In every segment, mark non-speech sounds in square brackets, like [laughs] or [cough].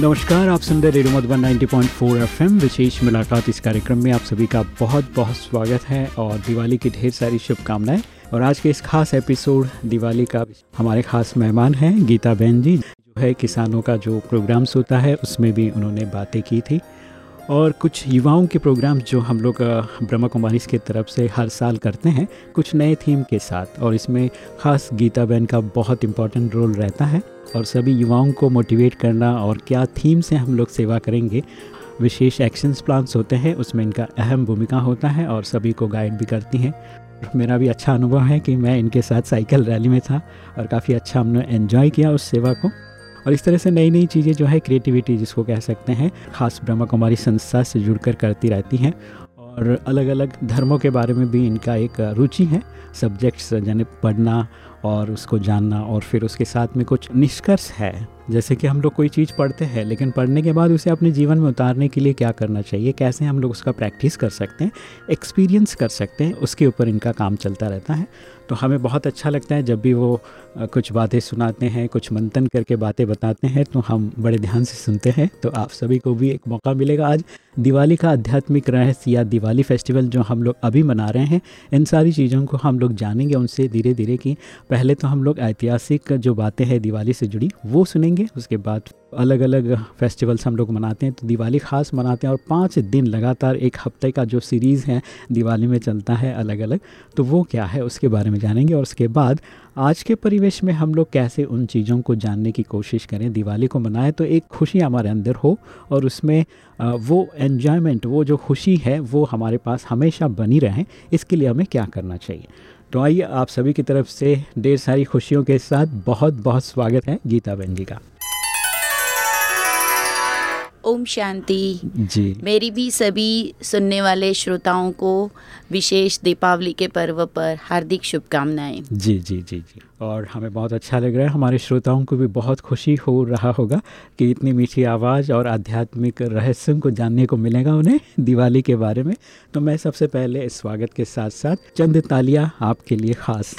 नमस्कार, आप सुन रहे रेडियो मधुबन 90.4 एफएम, विशेष मुलाकात इस कार्यक्रम में आप सभी का बहुत बहुत स्वागत है और दिवाली की ढेर सारी शुभकामनाएँ। और आज के इस खास एपिसोड, दिवाली का हमारे खास मेहमान हैं गीता बहन जी, जो है किसानों का जो प्रोग्राम्स होता है, उसमें भी उन्होंने बातें की थी। और कुछ युवाओं के प्रोग्राम जो हम लोग ब्रह्मा कुमारी की तरफ़ से हर साल करते हैं, कुछ नए थीम के साथ। और इसमें ख़ास गीता बहन का बहुत इम्पोर्टेंट रोल रहता है और सभी युवाओं को मोटिवेट करना और क्या थीम से हम लोग सेवा करेंगे, विशेष एक्शंस प्लान्स होते हैं, उसमें इनका अहम भूमिका होता है और सभी को गाइड भी करती हैं। मेरा भी अच्छा अनुभव है कि मैं इनके साथ साइकिल रैली में था और काफ़ी अच्छा हमने एंजॉय किया उस सेवा को। और इस तरह से नई नई चीज़ें जो है क्रिएटिविटी जिसको कह सकते हैं, खास ब्रह्मा कुमारी संस्था से जुड़कर करती रहती हैं और अलग अलग धर्मों के बारे में भी इनका एक रुचि है सब्जेक्ट्स यानी पढ़ना और उसको जानना और फिर उसके साथ में कुछ निष्कर्ष है। जैसे कि हम लोग कोई चीज़ पढ़ते हैं, लेकिन पढ़ने के बाद उसे अपने जीवन में उतारने के लिए क्या करना चाहिए, कैसे हम लोग उसका प्रैक्टिस कर सकते हैं एक्सपीरियंस कर सकते हैं, उसके ऊपर इनका काम चलता रहता है। तो हमें बहुत अच्छा लगता है जब भी वो कुछ बातें सुनाते हैं, कुछ मंथन करके बातें बताते हैं तो हम बड़े ध्यान से सुनते हैं। तो आप सभी को भी एक मौका मिलेगा आज दिवाली का आध्यात्मिक रहस्य या दिवाली फेस्टिवल जो हम लोग अभी मना रहे हैं, इन सारी चीज़ों को हम लोग जानेंगे, उनसे धीरे धीरे कि पहले तो हम लोग ऐतिहासिक जो बातें हैं दिवाली से जुड़ी, वो सुनेंगे, उसके बाद अलग अलग फेस्टिवल्स हम लोग मनाते हैं तो दिवाली ख़ास मनाते हैं और पाँच दिन लगातार एक हफ़्ते का जो सीरीज़ है, दिवाली में चलता है अलग अलग तो वो क्या है उसके बारे में जानेंगे और उसके बाद आज के परिवेश में हम लोग कैसे उन चीज़ों को जानने की कोशिश करें, दिवाली को मनाएँ तो एक खुशी हमारे अंदर हो और उसमें वो एन्जॉयमेंट वो जो खुशी है, वो हमारे पास हमेशा बनी रहे, इसके लिए हमें क्या करना चाहिए? तो आइए आप सभी की तरफ़ से ढेर सारी खुशियों के साथ बहुत बहुत स्वागत है गीता बहन जी का। ओम शांति। जी। मेरी भी सभी सुनने वाले श्रोताओं को विशेष दीपावली के पर्व पर हार्दिक शुभकामनाएँ। जी जी जी जी। और हमें बहुत अच्छा लग रहा है हमारे श्रोताओं को भी बहुत खुशी हो रहा होगा कि इतनी मीठी आवाज़ और आध्यात्मिक रहस्यों को जानने को मिलेगा उन्हें दिवाली के बारे में। तो मैं सबसे पहले इस स्वागत के साथ साथ चंद तालियाँ आपके लिए ख़ास।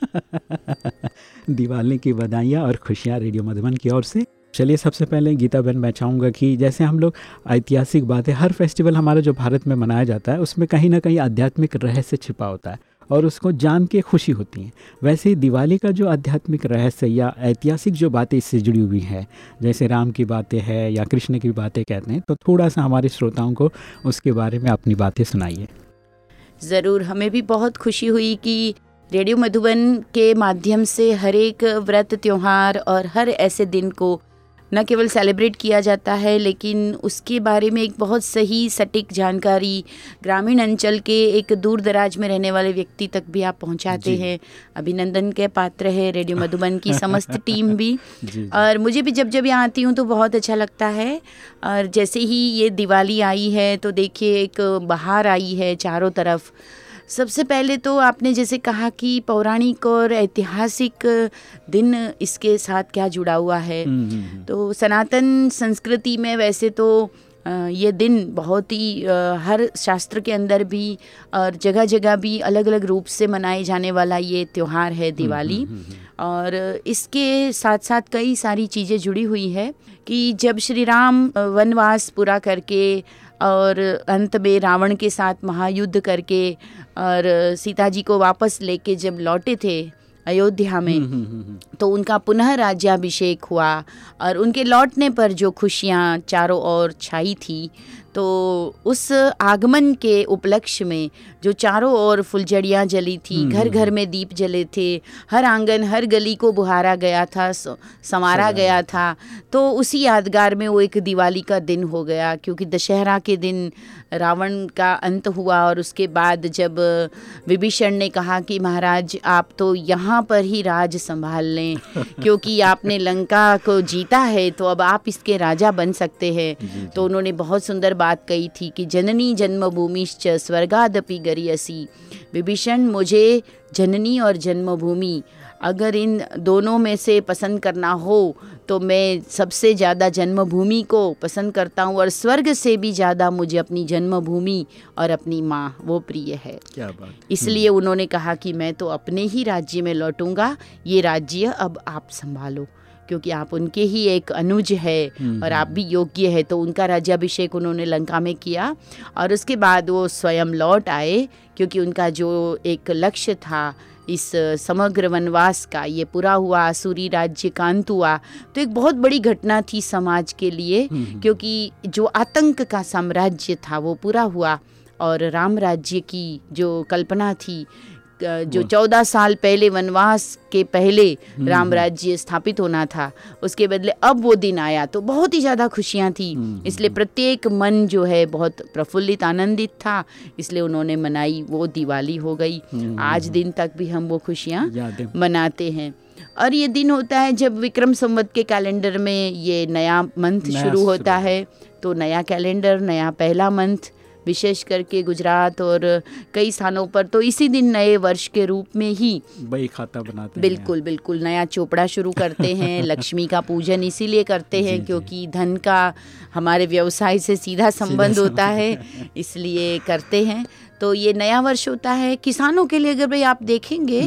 [laughs] दिवाली की बधाइयाँ और खुशियाँ रेडियो मधुबन की ओर से। चलिए सबसे पहले गीता बहन, मैं चाहूँगा कि जैसे हम लोग ऐतिहासिक बातें, हर फेस्टिवल हमारा जो भारत में मनाया जाता है, उसमें कहीं ना कहीं आध्यात्मिक रहस्य छिपा होता है और उसको जान के खुशी होती है। वैसे ही दिवाली का जो आध्यात्मिक रहस्य या ऐतिहासिक जो बातें इससे जुड़ी हुई हैं, जैसे राम की बातें हैं या कृष्ण की बातें कहते हैं तो थोड़ा सा हमारे श्रोताओं को उसके बारे में अपनी बातें सुनाइए। ज़रूर, हमें भी बहुत खुशी हुई कि रेडियो मधुबन के माध्यम से हर एक व्रत त्यौहार और हर ऐसे दिन को न केवल सेलिब्रेट किया जाता है लेकिन उसके बारे में एक बहुत सही सटीक जानकारी ग्रामीण अंचल के एक दूर दराज में रहने वाले व्यक्ति तक भी आप पहुंचाते हैं। अभिनंदन के पात्र है रेडियो मधुबन की समस्त [laughs] टीम भी। जी, जी। और मुझे भी जब जब यहाँ आती हूँ तो बहुत अच्छा लगता है। और जैसे ही ये दिवाली आई है तो देखिए एक बहार आई है चारों तरफ़। सबसे पहले तो आपने जैसे कहा कि पौराणिक और ऐतिहासिक दिन इसके साथ क्या जुड़ा हुआ है। हम्म, हम्म, हम्म। तो सनातन संस्कृति में वैसे तो ये दिन बहुत ही हर शास्त्र के अंदर भी और जगह जगह भी अलग अलग रूप से मनाए जाने वाला ये त्यौहार है दिवाली। और इसके साथ साथ कई सारी चीज़ें जुड़ी हुई है कि जब श्री राम वनवास पूरा करके और अंत में रावण के साथ महायुद्ध करके और सीता जी को वापस लेके जब लौटे थे अयोध्या में हम्म, हम्म, हम्म, तो उनका पुनः राज्याभिषेक हुआ और उनके लौटने पर जो खुशियाँ चारों ओर छाई थी तो उस आगमन के उपलक्ष्य में जो चारों ओर फुलझड़ियाँ जली थी हम्म, घर हम्म, घर हम्म। में दीप जले थे हर आँगन हर गली को बुहारा गया था संवारा गया था तो उसी यादगार में वो एक दिवाली का दिन हो गया क्योंकि दशहरा के दिन रावण का अंत हुआ और उसके बाद जब विभीषण ने कहा कि महाराज आप तो यहाँ पर ही राज संभाल लें [laughs] क्योंकि आपने लंका को जीता है तो अब आप इसके राजा बन सकते हैं। तो उन्होंने बहुत सुंदर बात कही थी कि जननी जन्मभूमिश्च स्वर्गादपि गरियसी। विभीषण मुझे जननी और जन्मभूमि अगर इन दोनों में से पसंद करना हो तो मैं सबसे ज़्यादा जन्मभूमि को पसंद करता हूँ और स्वर्ग से भी ज़्यादा मुझे अपनी जन्मभूमि और अपनी माँ वो प्रिय है। क्या बात। इसलिए उन्होंने कहा कि मैं तो अपने ही राज्य में लौटूँगा ये राज्य अब आप संभालो क्योंकि आप उनके ही एक अनुज है और आप भी योग्य है। तो उनका राज्याभिषेक उन्होंने लंका में किया और उसके बाद वो स्वयं लौट आए क्योंकि उनका जो एक लक्ष्य था इस समग्र वनवास का ये पूरा हुआ आसुरी राज्य का अंत हुआ तो एक बहुत बड़ी घटना थी समाज के लिए क्योंकि जो आतंक का साम्राज्य था वो पूरा हुआ और राम राज्य की जो कल्पना थी जो चौदह साल पहले वनवास के पहले राम राज्य स्थापित होना था उसके बदले अब वो दिन आया तो बहुत ही ज़्यादा खुशियाँ थी। इसलिए प्रत्येक मन जो है बहुत प्रफुल्लित आनंदित था इसलिए उन्होंने मनाई वो दिवाली हो गई। आज दिन तक भी हम वो खुशियाँ मनाते हैं। और ये दिन होता है जब विक्रम संवत के कैलेंडर में ये नया मंथ शुरू होता है। तो नया कैलेंडर नया पहला मंथ विशेष करके गुजरात और कई स्थानों पर तो इसी दिन नए वर्ष के रूप में ही बही खाता बनाते हैं। बिल्कुल बिल्कुल नया चोपड़ा शुरू करते [laughs] हैं लक्ष्मी का पूजन इसीलिए करते हैं क्योंकि धन का हमारे व्यवसाय से सीधा संबंध होता है [laughs] इसलिए करते हैं। तो ये नया वर्ष होता है। किसानों के लिए अगर भाई आप देखेंगे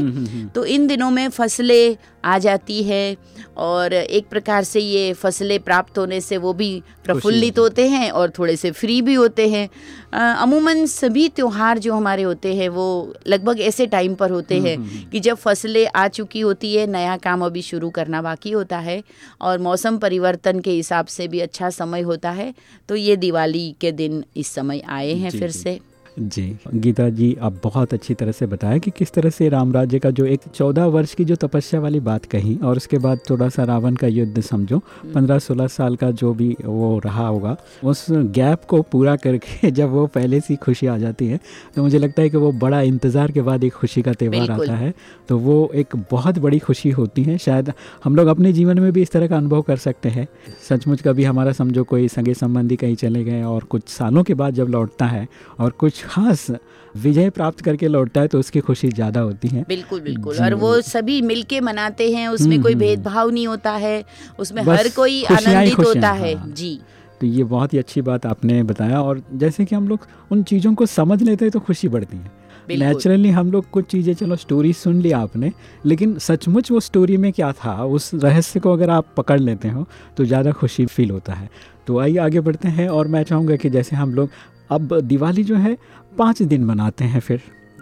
तो इन दिनों में फ़सलें आ जाती है और एक प्रकार से ये फ़सलें प्राप्त होने से वो भी प्रफुल्लित होते हैं। और थोड़े से फ्री भी होते हैं। अमूमन सभी त्यौहार जो हमारे होते हैं वो लगभग ऐसे टाइम पर होते हैं कि जब फ़सलें आ चुकी होती है नया काम अभी शुरू करना बाकी होता है और मौसम परिवर्तन के हिसाब से भी अच्छा समय होता है तो ये दिवाली के दिन इस समय आए हैं फिर। से। जी। गीता जी आप बहुत अच्छी तरह से बताया कि किस तरह से राम राज्य का जो एक चौदह वर्ष की जो तपस्या वाली बात कही और उसके बाद थोड़ा सा रावण का युद्ध समझो। पंद्रह सोलह साल का जो भी वो रहा होगा उस गैप को पूरा करके [laughs] जब वो पहले से खुशी आ जाती है तो मुझे लगता है कि वो बड़ा इंतज़ार के बाद एक खुशी का त्यौहार आता है। तो वो एक बहुत बड़ी खुशी होती है। शायद हम लोग अपने जीवन में भी इस तरह का अनुभव कर सकते हैं। सचमुच कभी हमारा समझो कोई सगे संबंधी कहीं चले गए और कुछ सालों के बाद जब लौटता है और कुछ खास विजय प्राप्त करके लौटता है तो उसकी खुशी ज़्यादा होती है। बिल्कुल बिल्कुल। और वो सभी मिलके मनाते हैं उसमें कोई हम्म, हम्म। भेदभाव नहीं होता है उसमें हर कोई आनंदित होता है हाँ। जी। तो ये बहुत ही अच्छी बात आपने बताया और जैसे कि हम लोग उन चीज़ों को समझ लेते हैं तो खुशी बढ़ती है। नेचुरली हम लोग कुछ चीज़ें चलो स्टोरी सुन ली आपने लेकिन सचमुच वो स्टोरी में क्या था उस रहस्य को अगर आप पकड़ लेते हो तो ज़्यादा खुशी फील होता है। तो आइए आगे बढ़ते हैं और मैं चाहूँगा कि जैसे हम लोग अब दिवाली जो है पाँच दिन मनाते हैं फिर।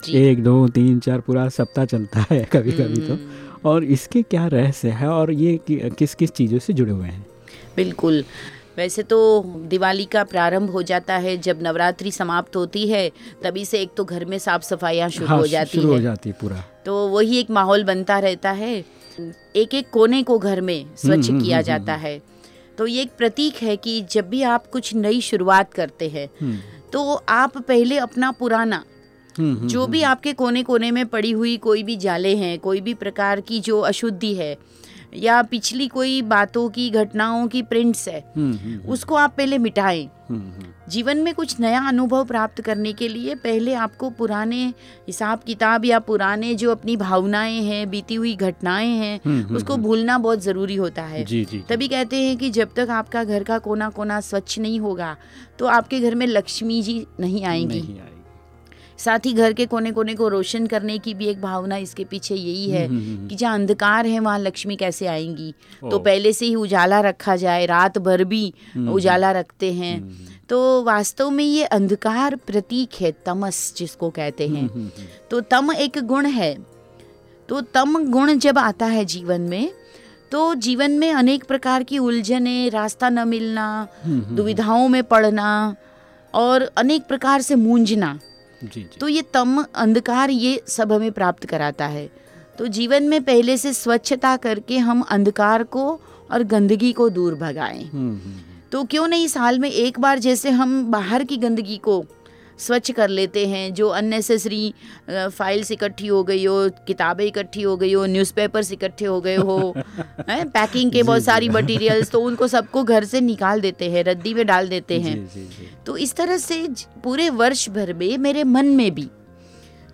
एक दो तीन चार पूरा सप्ताह चलता है [laughs] कभी कभी तो। हम्म, और इसके क्या रहस्य है और ये कि- किस किस चीज़ों से जुड़े हुए हैं? बिल्कुल। वैसे तो दिवाली का प्रारंभ हो जाता है जब नवरात्रि समाप्त होती है तभी से एक तो घर में साफ़ सफाइयाँ शुरू हाँ हो जाती शुरू हो है। जाती है पूरा। तो वही एक माहौल बनता रहता है। एक एक कोने को घर में स्वच्छ हम्म, किया हम्म, जाता है। तो ये एक प्रतीक है कि जब भी आप कुछ नई शुरुआत करते हैं तो आप पहले अपना पुराना हम्म, हम्म, जो भी आपके कोने कोने में पड़ी हुई कोई भी जाले हैं कोई भी प्रकार की जो अशुद्धि है या पिछली कोई बातों की घटनाओं की प्रिंट्स है हम्म, हम्म, उसको आप पहले मिटाएँ। हम्म, हम्म, जीवन में कुछ नया अनुभव प्राप्त करने के लिए पहले आपको पुराने हिसाब किताब या पुराने जो अपनी भावनाएँ हैं बीती हुई घटनाएँ हैं हम्म, हम्म, उसको हम्म। भूलना बहुत ज़रूरी होता है। जी जी तभी कहते हैं कि जब तक आपका घर का कोना कोना स्वच्छ नहीं होगा तो आपके घर में लक्ष्मी जी नहीं आएँगी। नहीं आएगी। साथ ही घर के कोने कोने को रोशन करने की भी एक भावना इसके पीछे यही है हम्म, हम्म, हम्म। कि जहाँ अंधकार है वहाँ लक्ष्मी कैसे आएँगी? तो पहले से ही उजाला रखा जाए रात भर भी उजाला रखते हैं। तो वास्तव में ये अंधकार प्रतीक है तमस जिसको कहते हैं। तो तम एक गुण है। तो तम गुण जब आता है जीवन में तो जीवन में अनेक प्रकार की उलझने रास्ता न मिलना दुविधाओं में पड़ना और अनेक प्रकार से मूंझना। जी जी। तो ये तम अंधकार ये सब हमें प्राप्त कराता है। तो जीवन में पहले से स्वच्छता करके हम अंधकार को और गंदगी को दूर भगाएँ। हम्म, हम्म, तो क्यों नहीं साल में एक बार जैसे हम बाहर की गंदगी को स्वच्छ कर लेते हैं जो अननेसेसरी फाइल्स इकट्ठी हो गई हो किताबें इकट्ठी हो गई हो न्यूज़पेपर्स इकट्ठे हो गए हो [laughs] हैं पैकिंग के बहुत सारी मटेरियल्स तो उनको सबको घर से निकाल देते हैं रद्दी में डाल देते हैं। जी जी। जी तो इस तरह से पूरे वर्ष भर में मेरे मन में भी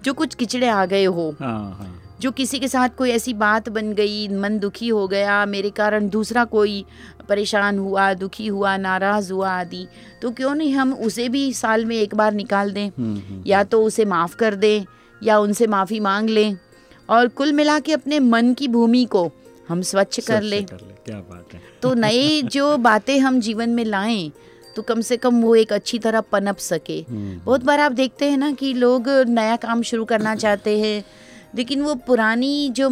जो कुछ किचड़े आ गए हो हाँ हाँ। जो किसी के साथ कोई ऐसी बात बन गई मन दुखी हो गया मेरे कारण दूसरा कोई परेशान हुआ दुखी हुआ नाराज़ हुआ आदि। तो क्यों नहीं हम उसे भी साल में एक बार निकाल दें? हम्म, हम्म, या तो उसे माफ़ कर दें या उनसे माफ़ी मांग लें। और कुल मिला के अपने मन की भूमि को हम स्वच्छ कर लें। ले क्या बात है। तो नए [laughs] जो बातें हम जीवन में लाएँ तो कम से कम वो एक अच्छी तरह पनप सके। हम्म, बहुत बार आप देखते हैं ना कि लोग नया काम शुरू करना [clears throat] चाहते हैं लेकिन वो पुरानी जो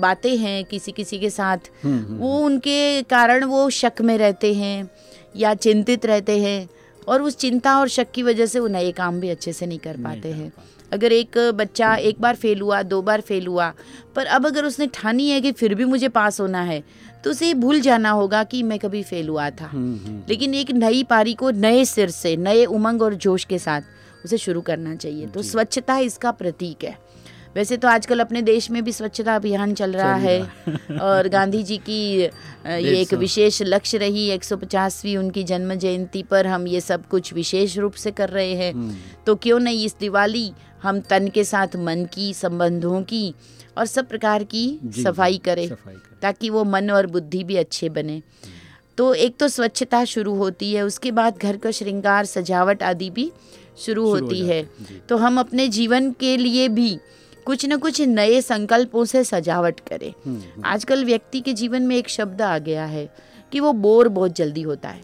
बातें हैं किसी किसी के साथ हम्म, हम्म, वो उनके कारण वो शक में रहते हैं या चिंतित रहते हैं और उस चिंता और शक की वजह से वो नए काम भी अच्छे से नहीं कर पाते हैं। अगर एक बच्चा एक बार फेल हुआ दो बार फेल हुआ पर अब अगर उसने ठानी है कि फिर भी मुझे पास होना है तो उसे भूल जाना होगा कि मैं कभी फेल हुआ था। हम्म, हम्म, लेकिन एक नई पारी को नए सिर से नए उमंग और जोश के साथ उसे शुरू करना चाहिए। तो स्वच्छता इसका प्रतीक है। वैसे तो आजकल अपने देश में भी स्वच्छता अभियान चल रहा है [laughs] और गांधी जी की ये एक विशेष लक्ष्य रही 150वीं उनकी जन्म जयंती पर हम ये सब कुछ विशेष रूप से कर रहे हैं। हम्म, तो क्यों नहीं इस दिवाली हम तन के साथ मन की संबंधों की और सब प्रकार की सफ़ाई करें करें। ताकि वो मन और बुद्धि भी अच्छे बने। तो एक तो स्वच्छता शुरू होती है उसके बाद घर का श्रृंगार सजावट आदि भी शुरू होती है। तो हम अपने जीवन के लिए भी कुछ न कुछ नए संकल्पों से सजावट करें। हम्म, हम्म, आजकल व्यक्ति के जीवन में एक शब्द आ गया है कि वो बोर बहुत जल्दी होता है।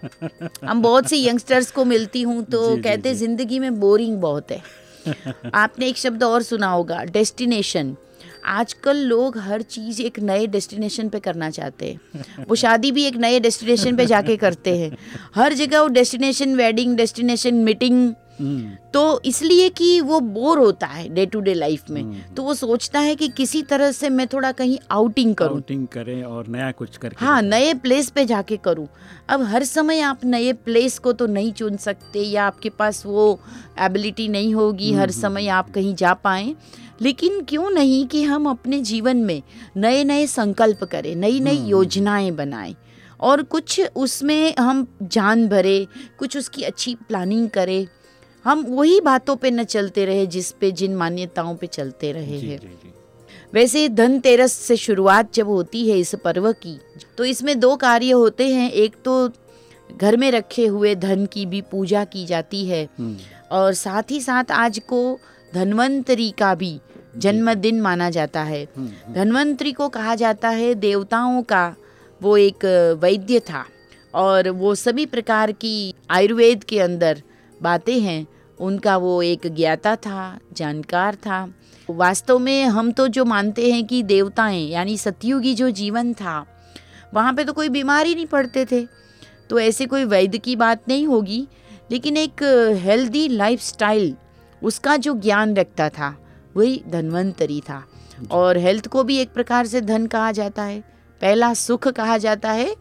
[laughs] हम बहुत से यंगस्टर्स को मिलती हूँ तो जी, कहते। ज़िंदगी में बोरिंग बहुत है। [laughs] आपने एक शब्द और सुना होगा डेस्टिनेशन आजकल लोग हर चीज़ एक नए डेस्टिनेशन पे करना चाहते हैं। वो शादी भी एक नए डेस्टिनेशन पे जाके करते हैं। हर जगह वो डेस्टिनेशन वेडिंग डेस्टिनेशन मीटिंग तो इसलिए कि वो बोर होता है डे टू डे लाइफ में। हम्म। तो वो सोचता है कि किसी तरह से मैं थोड़ा कहीं आउटिंग करूँ। आउटिंग करें और नया कुछ करके हाँ नए प्लेस पे जाके करूँ। अब हर समय आप नए प्लेस को तो नहीं चुन सकते या आपके पास वो एबिलिटी नहीं होगी हर समय आप कहीं जा पाएँ। लेकिन क्यों नहीं कि हम अपने जीवन में नए नए संकल्प करें नई नई योजनाएँ बनाएँ। और कुछ उसमें हम जान भरे कुछ उसकी अच्छी प्लानिंग करें। हम वही बातों पे न चलते रहे जिस पे जिन मान्यताओं पे चलते रहे हैं। वैसे धनतेरस से शुरुआत जब होती है इस पर्व की तो इसमें दो कार्य होते हैं। एक तो घर में रखे हुए धन की भी पूजा की जाती है हम्म, और साथ ही साथ आज को धन्वंतरी का भी जन्मदिन माना जाता है। हम्म, हम्म, धन्वंतरी को कहा जाता है देवताओं का वो एक वैद्य था और वो सभी प्रकार की आयुर्वेद के अंदर बातें हैं। उनका वो एक ज्ञाता था जानकार था। वास्तव में हम तो जो मानते हैं कि देवताएँ यानी सतयुगी जो जीवन था वहाँ पे तो कोई बीमार ही नहीं पड़ते थे। तो ऐसे कोई वैद्य की बात नहीं होगी लेकिन एक हेल्दी लाइफस्टाइल उसका जो ज्ञान रखता था वही धन्वंतरी था। और हेल्थ को भी एक प्रकार से धन कहा जाता है। पहला सुख कहा जाता है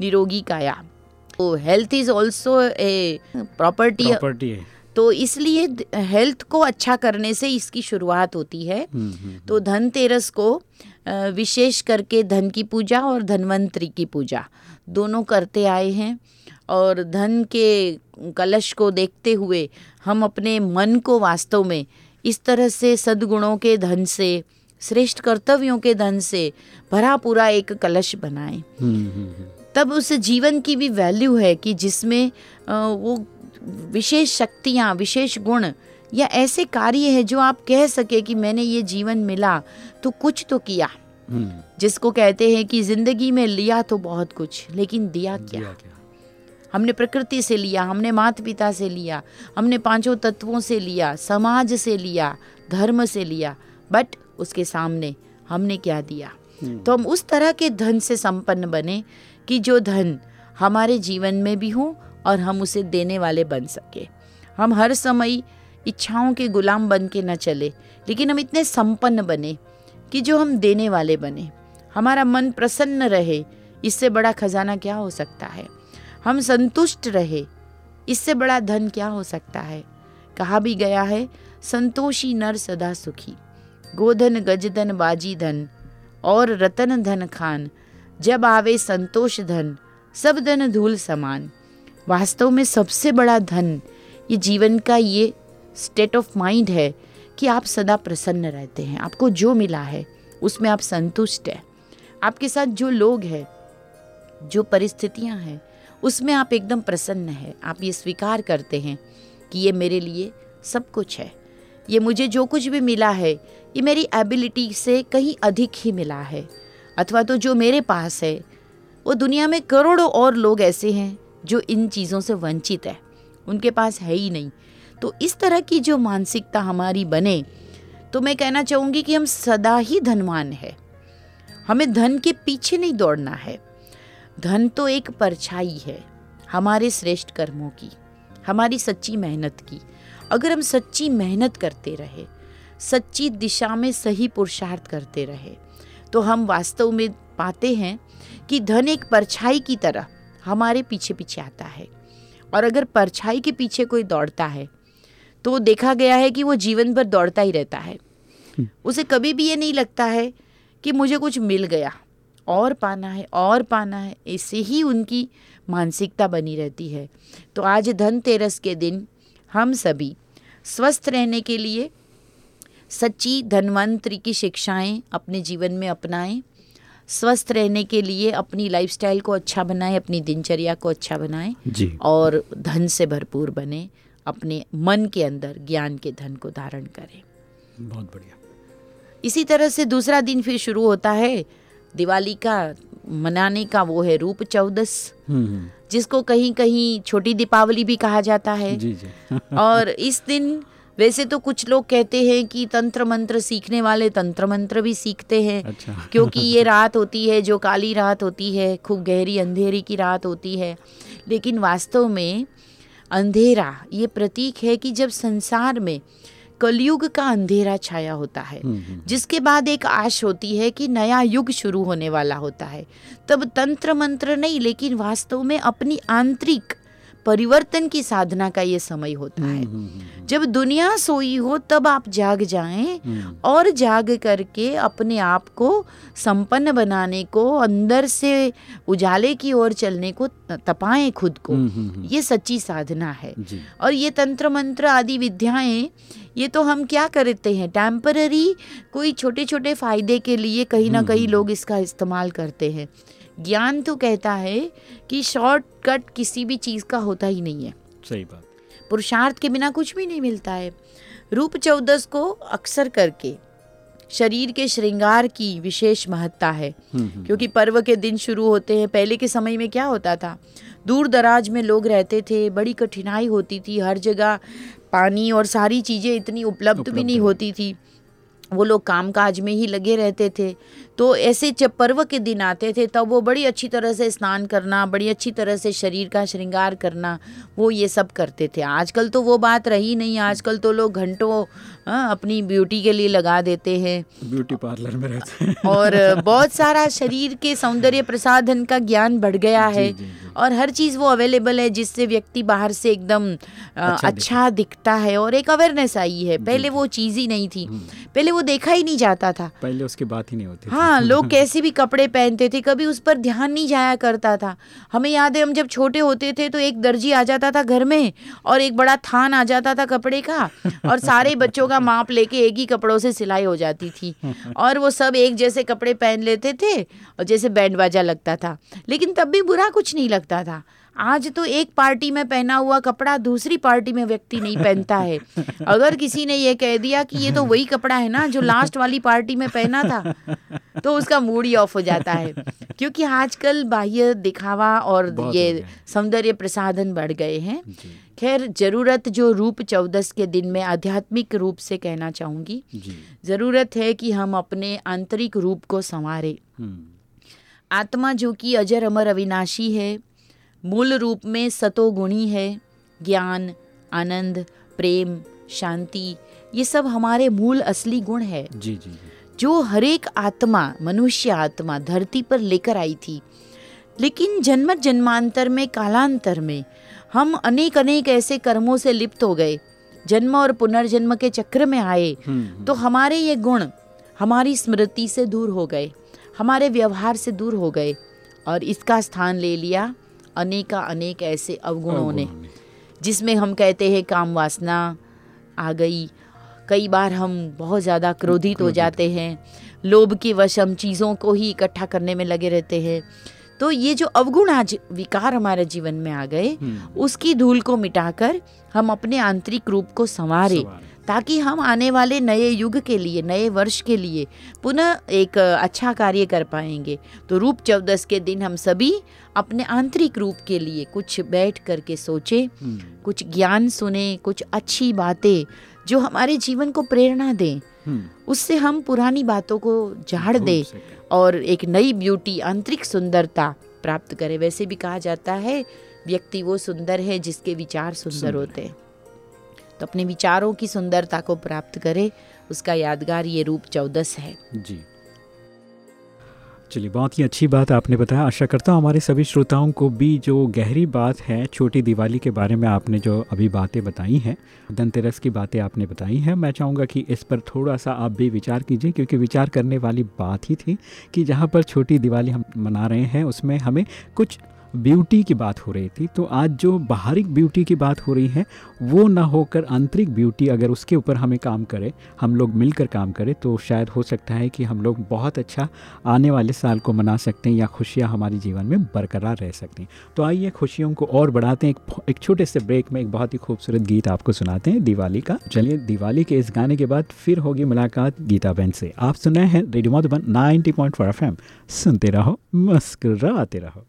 निरोगी काया। तो health is also a property property है। तो इसलिए हेल्थ को अच्छा करने से इसकी शुरुआत होती है। हम्म, हम्म, तो धनतेरस को विशेष करके धन की पूजा और धनवंतरी की पूजा दोनों करते आए हैं। और धन के कलश को देखते हुए हम अपने मन को वास्तव में इस तरह से सद्गुणों के धन से श्रेष्ठ कर्तव्यों के धन से भरा पूरा एक कलश बनाएँ। हम्म, हम्म, हम्म, तब उस जीवन की भी वैल्यू है कि जिसमें वो विशेष शक्तियाँ विशेष गुण या ऐसे कार्य है जो आप कह सके कि मैंने ये जीवन मिला तो कुछ तो किया। हम्म, जिसको कहते हैं कि ज़िंदगी में लिया तो बहुत कुछ लेकिन दिया क्या? दिया क्या? हमने प्रकृति से लिया हमने माता पिता से लिया हमने पाँचों तत्वों से लिया समाज से लिया धर्म से लिया बट उसके सामने हमने क्या दिया? हम्म, तो हम उस तरह के धन से संपन्न बने कि जो धन हमारे जीवन में भी हो और हम उसे देने वाले बन सके। हम हर समय इच्छाओं के गुलाम बन के न चले, लेकिन हम इतने संपन्न बने कि जो हम देने वाले बने। हमारा मन प्रसन्न रहे, इससे बड़ा खजाना क्या हो सकता है? हम संतुष्ट रहे, इससे बड़ा धन क्या हो सकता है? कहा भी गया है, संतोषी नर सदा सुखी। गोधन गजधन बाजी धन और रतन धन खान जब आवे संतोष धन, सब धन धूल समान। वास्तव में सबसे बड़ा धन, ये जीवन का ये स्टेट ऑफ़ माइंड है कि आप सदा प्रसन्न रहते हैं, आपको जो मिला है, उसमें आप संतुष्ट हैं। आपके साथ जो लोग हैं, जो परिस्थितियाँ हैं, उसमें आप एकदम प्रसन्न हैं। आप ये स्वीकार करते हैं कि ये मेरे लिए सब कुछ है। ये मुझे जो कुछ भी मिला है, ये मेरी एबिलिटी से कहीं अधिक ही मिला है। अथवा तो जो मेरे पास है, वो दुनिया में करोड़ों और लोग ऐसे हैं जो इन चीज़ों से वंचित है। उनके पास है ही नहीं। तो इस तरह की जो मानसिकता हमारी बने तो मैं कहना चाहूँगी कि हम सदा ही धनवान है। हमें धन के पीछे नहीं दौड़ना है। धन तो एक परछाई है, हमारे श्रेष्ठ कर्मों की, हमारी सच्ची मेहनत की। अगर हम सच्ची मेहनत करते रहे, सच्ची दिशा में सही पुरुषार्थ करते रहे तो हम वास्तव में पाते हैं कि धन एक परछाई की तरह हमारे पीछे पीछे आता है। और अगर परछाई के पीछे कोई दौड़ता है तो देखा गया है कि वो जीवन भर दौड़ता ही रहता है। उसे कभी भी ये नहीं लगता है कि मुझे कुछ मिल गया और पाना है और पाना है ऐसे ही उनकी मानसिकता बनी रहती है। तो आज धनतेरस के दिन हम सभी स्वस्थ रहने के लिए सच्ची धनवंतरी की शिक्षाएँ अपने जीवन में अपनाएँ स्वस्थ रहने के लिए अपनी लाइफस्टाइल को अच्छा बनाएँ अपनी दिनचर्या को अच्छा बनाएँ जी। और धन से भरपूर बने अपने मन के अंदर ज्ञान के धन को धारण करें। बहुत बढ़िया। इसी तरह से दूसरा दिन फिर शुरू होता है। दिवाली का मनाने का वो है रूप चौदस हम्म, हम्म, जिसको कहीं कहीं छोटी दीपावली भी कहा जाता है। जी जी। [laughs] और इस दिन वैसे तो कुछ लोग कहते हैं कि तंत्र मंत्र सीखने वाले तंत्र मंत्र भी सीखते हैं अच्छा। क्योंकि ये [laughs] रात होती है जो काली रात होती है खूब गहरी अंधेरी की रात होती है। लेकिन वास्तव में अंधेरा ये प्रतीक है कि जब संसार में कलयुग का अंधेरा छाया होता है हम्म, हम्म, जिसके बाद एक आश होती है कि नया युग शुरू होने वाला होता है। तब तंत्र मंत्र नहीं लेकिन वास्तव में अपनी आंतरिक परिवर्तन की साधना का ये समय होता है। हम्म, हम्म, जब दुनिया सोई हो तब आप जाग जाएँ हम्म, और जाग करके अपने आप को संपन्न बनाने को अंदर से उजाले की ओर चलने को तपाएँ खुद को। हम्म, हम्म, हम्म, ये सच्ची साधना है। और ये तंत्र मंत्र आदि विद्याएँ ये तो हम क्या करते हैं? टेम्पररी कोई छोटे छोटे फ़ायदे के लिए कहीं ना हम्म, कहीं हम्म। लोग इसका इस्तेमाल करते हैं। ज्ञान तो कहता है कि शॉर्टकट किसी भी चीज़ का होता ही नहीं है। सही बात। पुरुषार्थ के बिना कुछ भी नहीं मिलता है। रूप चौदस को अक्सर करके शरीर के श्रृंगार की विशेष महत्ता है। हम्म, हम्म, क्योंकि पर्व के दिन शुरू होते हैं। पहले के समय में क्या होता था? दूर दराज में लोग रहते थे बड़ी कठिनाई होती थी हर जगह पानी और सारी चीज़ें इतनी उपलब्ध भी नहीं नहीं। होती थी। वो लोग कामकाज में ही लगे रहते थे। तो ऐसे जब पर्व के दिन आते थे तब वो बड़ी अच्छी तरह से स्नान करना बड़ी अच्छी तरह से शरीर का श्रृंगार करना वो ये सब करते थे। आजकल तो वो बात रही नहीं आजकल तो लोग घंटों हाँ, अपनी ब्यूटी के लिए लगा देते हैं। ब्यूटी पार्लर में रहते हैं। और [laughs] बहुत सारा शरीर के सौंदर्य प्रसाधन का ज्ञान बढ़ गया है जी, जी, जी। और हर चीज़ वो अवेलेबल है जिससे व्यक्ति बाहर से एकदम अच्छा अच्छा दिखता है और एक अवेयरनेस आई है। पहले वो चीज़ ही नहीं थी। पहले वो देखा ही नहीं जाता था। पहले उसकी बात ही नहीं होती थी। हाँ [laughs] लोग कैसे भी कपड़े पहनते थे कभी उस पर ध्यान नहीं जाया करता था। हमें याद है हम जब छोटे होते थे तो एक दर्जी आ जाता था घर में और एक बड़ा थान आ जाता था कपड़े का और सारे [laughs] बच्चों का माप लेके एक ही कपड़ों से सिलाई हो जाती थी और वो सब एक जैसे कपड़े पहन लेते थे और जैसे बैंड बाजा लगता था। लेकिन तब भी बुरा कुछ नहीं लगता था। आज तो एक पार्टी में पहना हुआ कपड़ा दूसरी पार्टी में व्यक्ति नहीं पहनता है। अगर किसी ने ये कह दिया कि ये तो वही कपड़ा है ना जो लास्ट वाली पार्टी में पहना था तो उसका मूड ही ऑफ़ हो जाता है। क्योंकि आजकल बाह्य दिखावा और ये सौंदर्य प्रसाधन बढ़ गए हैं। खैर ज़रूरत जो रूप चौदस के दिन में आध्यात्मिक रूप से कहना चाहूँगी। ज़रूरत है कि हम अपने आंतरिक रूप को संवारें। हम्म, आत्मा जो कि अजर अमर अविनाशी है मूल रूप में सतोगुणी है ज्ञान आनंद प्रेम शांति ये सब हमारे मूल असली गुण है। जी जी जी। हरेक आत्मा मनुष्य आत्मा धरती पर लेकर आई थी लेकिन जन्म जन्मांतर में कालांतर में हम अनेक अनेक ऐसे कर्मों से लिप्त हो गए। जन्म और पुनर्जन्म के चक्र में आए हम्म, तो हमारे ये गुण हमारी स्मृति से दूर हो गए हमारे व्यवहार से दूर हो गए और इसका स्थान ले लिया अनेका अनेक ऐसे अवगुणों ने। जिसमें हम कहते हैं काम वासना आ गई। कई बार हम बहुत ज़्यादा क्रोधित हो जाते हैं। लोभ की वश हम चीज़ों को ही इकट्ठा करने में लगे रहते हैं। तो ये जो अवगुण आज विकार हमारे जीवन में आ गए हम्म, उसकी धूल को मिटाकर हम अपने आंतरिक रूप को संवारे। ताकि हम आने वाले नए युग के लिए नए वर्ष के लिए पुनः एक अच्छा कार्य कर पाएँगे। तो रूप चौदस के दिन हम सभी अपने आंतरिक रूप के लिए कुछ बैठ करके सोचें हम्म, कुछ ज्ञान सुने कुछ अच्छी बातें जो हमारे जीवन को प्रेरणा दें। हम्म, उससे हम पुरानी बातों को झाड़ दें और एक नई ब्यूटी आंतरिक सुंदरता प्राप्त करें। वैसे भी कहा जाता है व्यक्ति वो सुंदर है जिसके विचार सुंदर सुंदर होते हैं। तो अपने विचारों की सुंदरता को प्राप्त करें, उसका यादगार ये रूप चौदस है। जी। चलिए, बहुत ही अच्छी बात आपने बताया। आशा करता हूँ हमारे सभी श्रोताओं को भी जो गहरी बात है, छोटी दिवाली के बारे में आपने जो अभी बातें बताई हैं, धनतेरस की बातें आपने बताई हैं, मैं चाहूँगा कि इस पर थोड़ा सा आप भी विचार कीजिए, क्योंकि विचार करने वाली बात ही थी कि जहाँ पर छोटी दिवाली हम मना रहे हैं, उसमें हमें कुछ ब्यूटी की बात हो रही थी तो आज जो बाहरी ब्यूटी की बात हो रही है वो ना होकर आंतरिक ब्यूटी अगर उसके ऊपर हमें काम करें हम लोग मिलकर काम करें तो शायद हो सकता है कि हम लोग बहुत अच्छा आने वाले साल को मना सकते हैं या खुशियाँ हमारे जीवन में बरकरार रह सकती हैं। तो आइए खुशियों को और बढ़ाते हैं एक, छोटे से ब्रेक में एक बहुत ही खूबसूरत गीत आपको सुनाते हैं दिवाली का। चलिए दिवाली के इस गाने के बाद फिर होगी मुलाकात गीता बहन से। आप सुन रहे हैं रेडियो मधुबन 90.4 पॉइंट सुनते रहो मुस्कुराते रहो।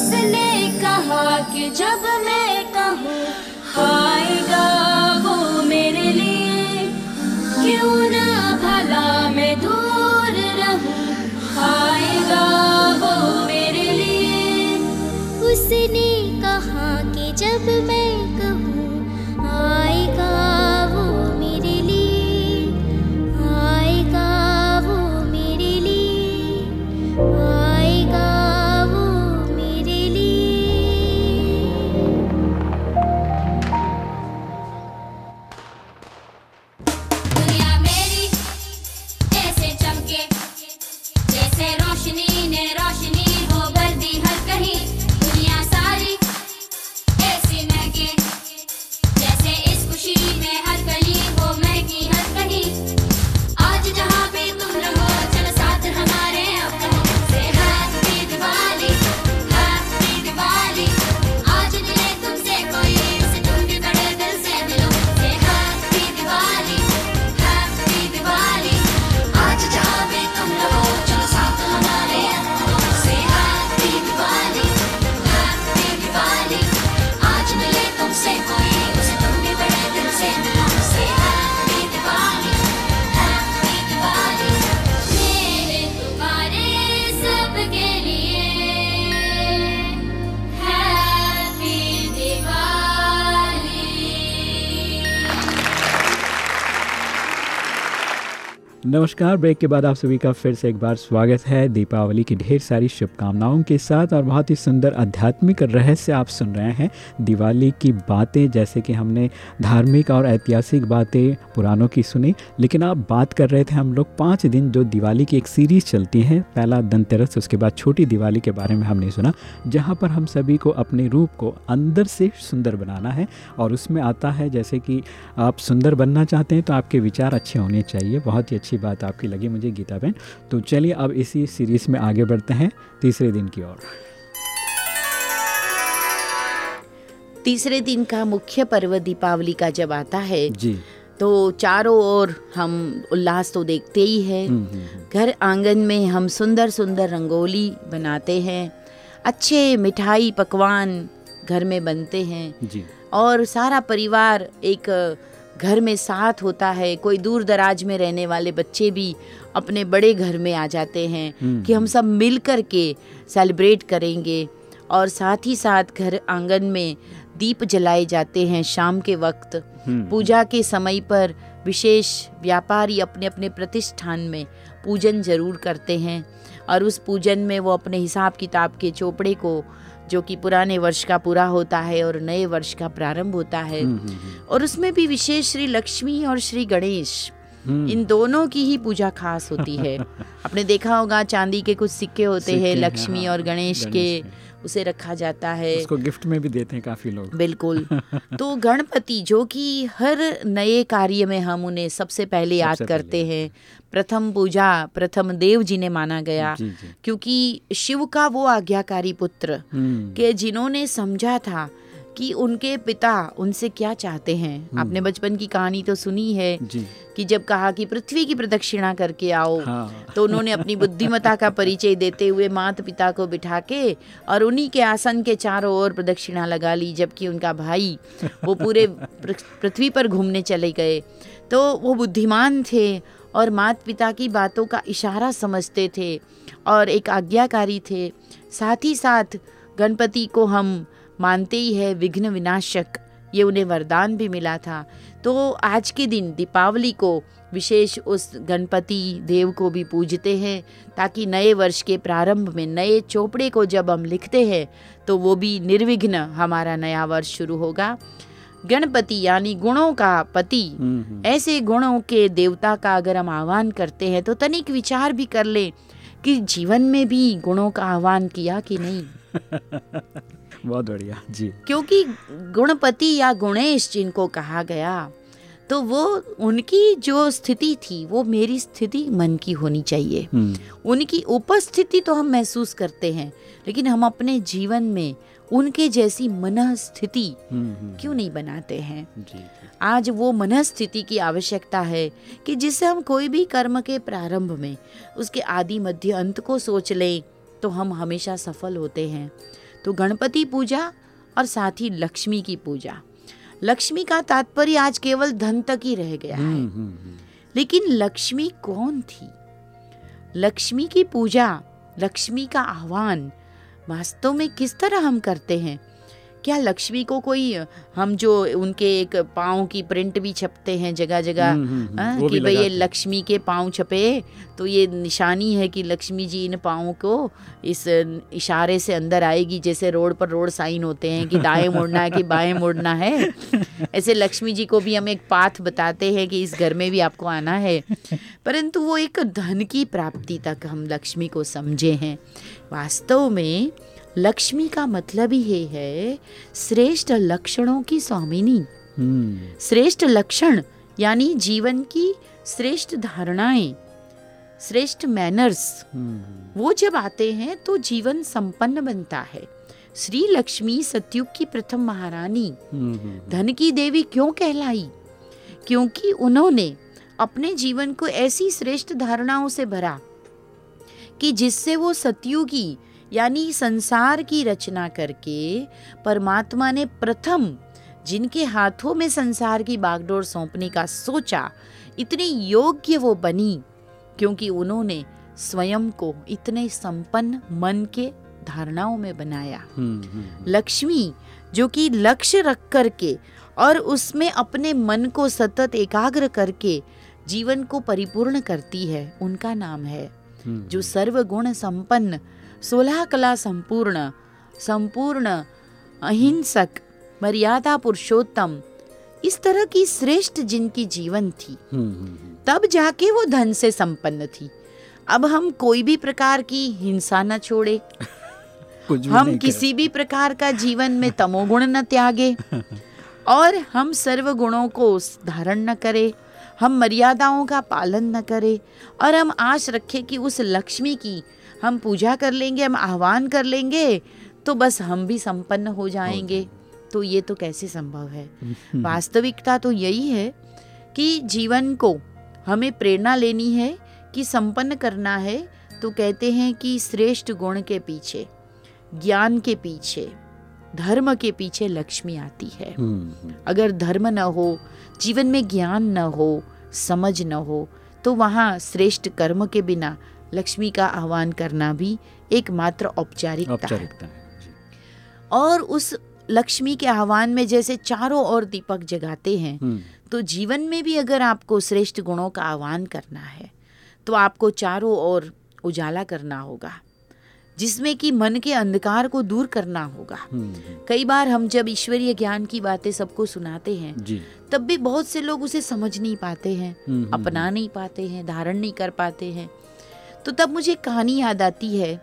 उसने कहा कि जब मैं नमस्कार। ब्रेक के बाद आप सभी का फिर से एक बार स्वागत है। दीपावली की ढेर सारी शुभकामनाओं के साथ और बहुत ही सुंदर आध्यात्मिक रहस्य आप सुन रहे हैं। दिवाली की बातें, जैसे कि हमने धार्मिक और ऐतिहासिक बातें पुरानों की सुनी, लेकिन आप बात कर रहे थे हम लोग पाँच दिन जो दिवाली की एक सीरीज़ चलती है, पहला धनतेरस, उसके बाद छोटी दिवाली के बारे में हमने सुना, जहाँ पर हम सभी को अपने रूप को अंदर से सुंदर बनाना है और उसमें आता है जैसे कि आप सुंदर बनना चाहते हैं तो आपके विचार अच्छे होने चाहिए। बहुत ही अच्छी बात आपकी लगी मुझे गीता बहन। तो चलिए अब इसी सीरीज़ में आगे बढ़ते हैं तीसरे दिन की ओर। तीसरे दिन का मुख्य पर्व दीपावली का जब आता है जी। तो चारों ओर हम उल्लास तो देखते ही हैं। हम्म, हम्म, हम्म। घर आँगन में हम सुंदर सुंदर रंगोली बनाते हैं। अच्छे मिठाई पकवान घर में बनते हैं। जी। और सारा परिवार एक घर में साथ होता है कोई दूर दराज में रहने वाले बच्चे भी अपने बड़े घर में आ जाते हैं हम्म, कि हम सब मिल कर के सेलिब्रेट करेंगे। और साथ ही साथ घर आँगन में दीप जलाए जाते हैं शाम के वक्त। हम्म, पूजा के समय पर विशेष व्यापारी अपने अपने प्रतिष्ठान में पूजन ज़रूर करते हैं। और उस पूजन में वो अपने हिसाब किताब के चोपड़े को जो कि पुराने वर्ष का पूरा होता है और नए वर्ष का प्रारंभ होता है। हम्म, हम्म, हम्म, और उसमें भी विशेष श्री लक्ष्मी और श्री गणेश इन दोनों की ही पूजा खास होती है। [laughs] आपने देखा होगा चांदी के कुछ सिक्के होते हैं लक्ष्मी हाँ, और गणेश गणेश के। उसे रखा जाता है। उसको गिफ्ट में भी देते हैं काफ़ी लोग। बिल्कुल। [laughs] तो गणपति जो कि हर नए कार्य में हम उन्हें सबसे पहले याद करते पहले। हैं। प्रथम पूजा प्रथम देव जी ने माना गया। जी जी। क्योंकि शिव का वो आज्ञाकारी पुत्र हम्म, कि जिन्होंने समझा था कि उनके पिता उनसे क्या चाहते हैं। आपने बचपन की कहानी तो सुनी है। जी। कि जब कहा कि पृथ्वी की प्रदक्षिणा करके आओ हाँ। तो उन्होंने अपनी बुद्धिमता का परिचय देते हुए माता पिता को बिठा के और उन्हीं के आसन के चारों ओर प्रदक्षिणा लगा ली जबकि उनका भाई वो पूरे पृथ्वी पर घूमने चले गए। तो वो बुद्धिमान थे और माता पिता की बातों का इशारा समझते थे और एक आज्ञाकारी थे। साथ ही साथ गणपति को हम मानते ही है विघ्न विनाशक ये उन्हें वरदान भी मिला था। तो आज के दिन दीपावली को विशेष उस गणपति देव को भी पूजते हैं ताकि नए वर्ष के प्रारंभ में नए चोपड़े को जब हम लिखते हैं तो वो भी निर्विघ्न हमारा नया वर्ष शुरू होगा। गणपति यानी गुणों का पति हम्म, हम्म, ऐसे गुणों के देवता का अगर हम आह्वान करते हैं तो तनिक विचार भी कर ले कि जीवन में भी गुणों का आह्वान किया कि नहीं। [laughs] बहुत बढ़िया जी। क्योंकि गुणपति या गुणेश जिनको कहा गया तो वो उनकी जो स्थिति थी वो मेरी स्थिति मन की होनी चाहिए। हम्म, उनकी उपस्थिति तो हम महसूस करते हैं लेकिन हम अपने जीवन में उनके जैसी मन स्थिति हम्म, हम्म, क्यों नहीं बनाते हैं? आज वो मन स्थिति की आवश्यकता है कि जिससे हम कोई भी कर्म के प्रारंभ में उसके आदि मध्य अंत को सोच लें तो हम हमेशा सफल होते हैं। तो गणपति पूजा और साथ ही लक्ष्मी की पूजा। लक्ष्मी का तात्पर्य आज केवल धन तक ही रह गया है। हम्म, हम्म, हम्म, लेकिन लक्ष्मी कौन थी? लक्ष्मी की पूजा लक्ष्मी का आह्वान वास्तव में किस तरह हम करते हैं? क्या लक्ष्मी को कोई हम जो उनके एक पाँव की प्रिंट भी छपते हैं जगह जगह हम्म, हम्म, हम्म, हाँ, कि भाई ये लक्ष्मी के पाँव छपे तो ये निशानी है कि लक्ष्मी जी इन पाँव को इस इशारे से अंदर आएगी जैसे रोड पर रोड साइन होते हैं कि दाएँ मुड़ना है कि बाएँ मुड़ना है। ऐसे लक्ष्मी जी को भी हम एक पाथ बताते हैं कि इस घर में भी आपको आना है। परंतु वो एक धन की प्राप्ति तक हम लक्ष्मी को समझे हैं। वास्तव में लक्ष्मी का मतलब ही ये है श्रेष्ठ लक्षणों की स्वामिनी। हम्म, श्रेष्ठ लक्षण यानी जीवन की श्रेष्ठ धारणाएँ श्रेष्ठ मैनर्स हम्म, वो जब आते हैं तो जीवन संपन्न बनता है। श्री लक्ष्मी सतयुग की प्रथम महारानी। हम्म, धन की देवी क्यों कहलाई? क्योंकि उन्होंने अपने जीवन को ऐसी श्रेष्ठ धारणाओं से भरा कि जिससे वो सतयुगी यानी संसार की रचना करके परमात्मा ने प्रथम जिनके हाथों में संसार की बागडोर सौंपने का सोचा इतनी योग्य वो बनी क्योंकि उन्होंने स्वयं को इतने संपन्न मन के धारणाओं में बनाया। हम्म, हम्म, लक्ष्मी जो कि लक्ष्य रख करके और उसमें अपने मन को सतत एकाग्र करके जीवन को परिपूर्ण करती है उनका नाम है। हम्म, जो सर्वगुण संपन्न सोलह कला संपूर्ण संपूर्ण अहिंसक मर्यादा पुरुषोत्तम इस तरह की श्रेष्ठ जिनकी जीवन थी। हम्म, हम्म, हम्म, तब जाके वो धन से संपन्न थी। अब हम कोई भी प्रकार की हिंसा न छोड़े। [laughs] कुछ भी हम नहीं किसी भी प्रकार का जीवन में तमोगुण न त्यागे। [laughs] और हम सर्व गुणों को धारण न करें। हम मर्यादाओं का पालन न करें। और हम आश रखें कि उस लक्ष्मी की हम पूजा कर लेंगे हम आह्वान कर लेंगे तो बस हम भी संपन्न हो जाएँगे। तो ये तो कैसे संभव है? [laughs] वास्तविकता तो यही है कि जीवन को हमें प्रेरणा लेनी है कि संपन्न करना है तो कहते हैं कि श्रेष्ठ गुण के पीछे ज्ञान के पीछे धर्म के पीछे लक्ष्मी आती है। हम्म, हम्म, अगर धर्म न हो जीवन में ज्ञान न हो समझ न हो तो वहाँ श्रेष्ठ कर्म के बिना लक्ष्मी का आह्वान करना भी एकमात्र औपचारिकता औपचारिकता है और उस लक्ष्मी के आह्वान में जैसे चारों ओर दीपक जगाते हैं हम्म, तो जीवन में भी अगर आपको श्रेष्ठ गुणों का आह्वान करना है तो आपको चारों ओर उजाला करना होगा जिसमें कि मन के अंधकार को दूर करना होगा। हम्म, हम्म, कई बार हम जब ईश्वरीय ज्ञान की बातें सबको सुनाते हैं तब भी बहुत से लोग उसे समझ नहीं पाते हैं अपना नहीं पाते हैं धारण नहीं कर पाते हैं। तो तब मुझे कहानी याद आती है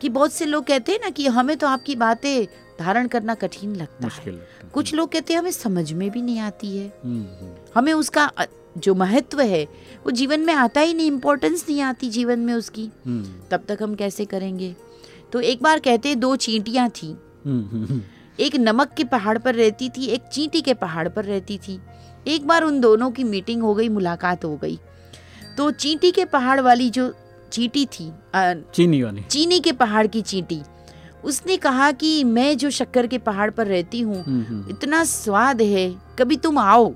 कि बहुत से लोग कहते हैं ना कि हमें तो आपकी बातें धारण करना कठिन लगता है। लगता कुछ लोग कहते हैं हमें समझ में भी नहीं आती है। हम्म, हम्म, हमें उसका जो महत्व है वो जीवन में आता ही नहीं इम्पोर्टेंस नहीं आती जीवन में उसकी। हम्म, तब तक हम कैसे करेंगे? तो एक बार कहते हैं दो चींटियाँ थी। एक नमक के पहाड़ पर रहती थी एक चींटी के पहाड़ पर रहती थी। एक बार उन दोनों की मीटिंग हो गई मुलाकात हो गई। तो चींटी के पहाड़ वाली जो चींटी थी अ, चीनी वाली। चीनी के पहाड़ की चींटी। उसने कहा कि मैं जो शक्कर के पहाड़ पर रहती हूँ हम्म, हम्म, इतना स्वाद है कभी तुम आओ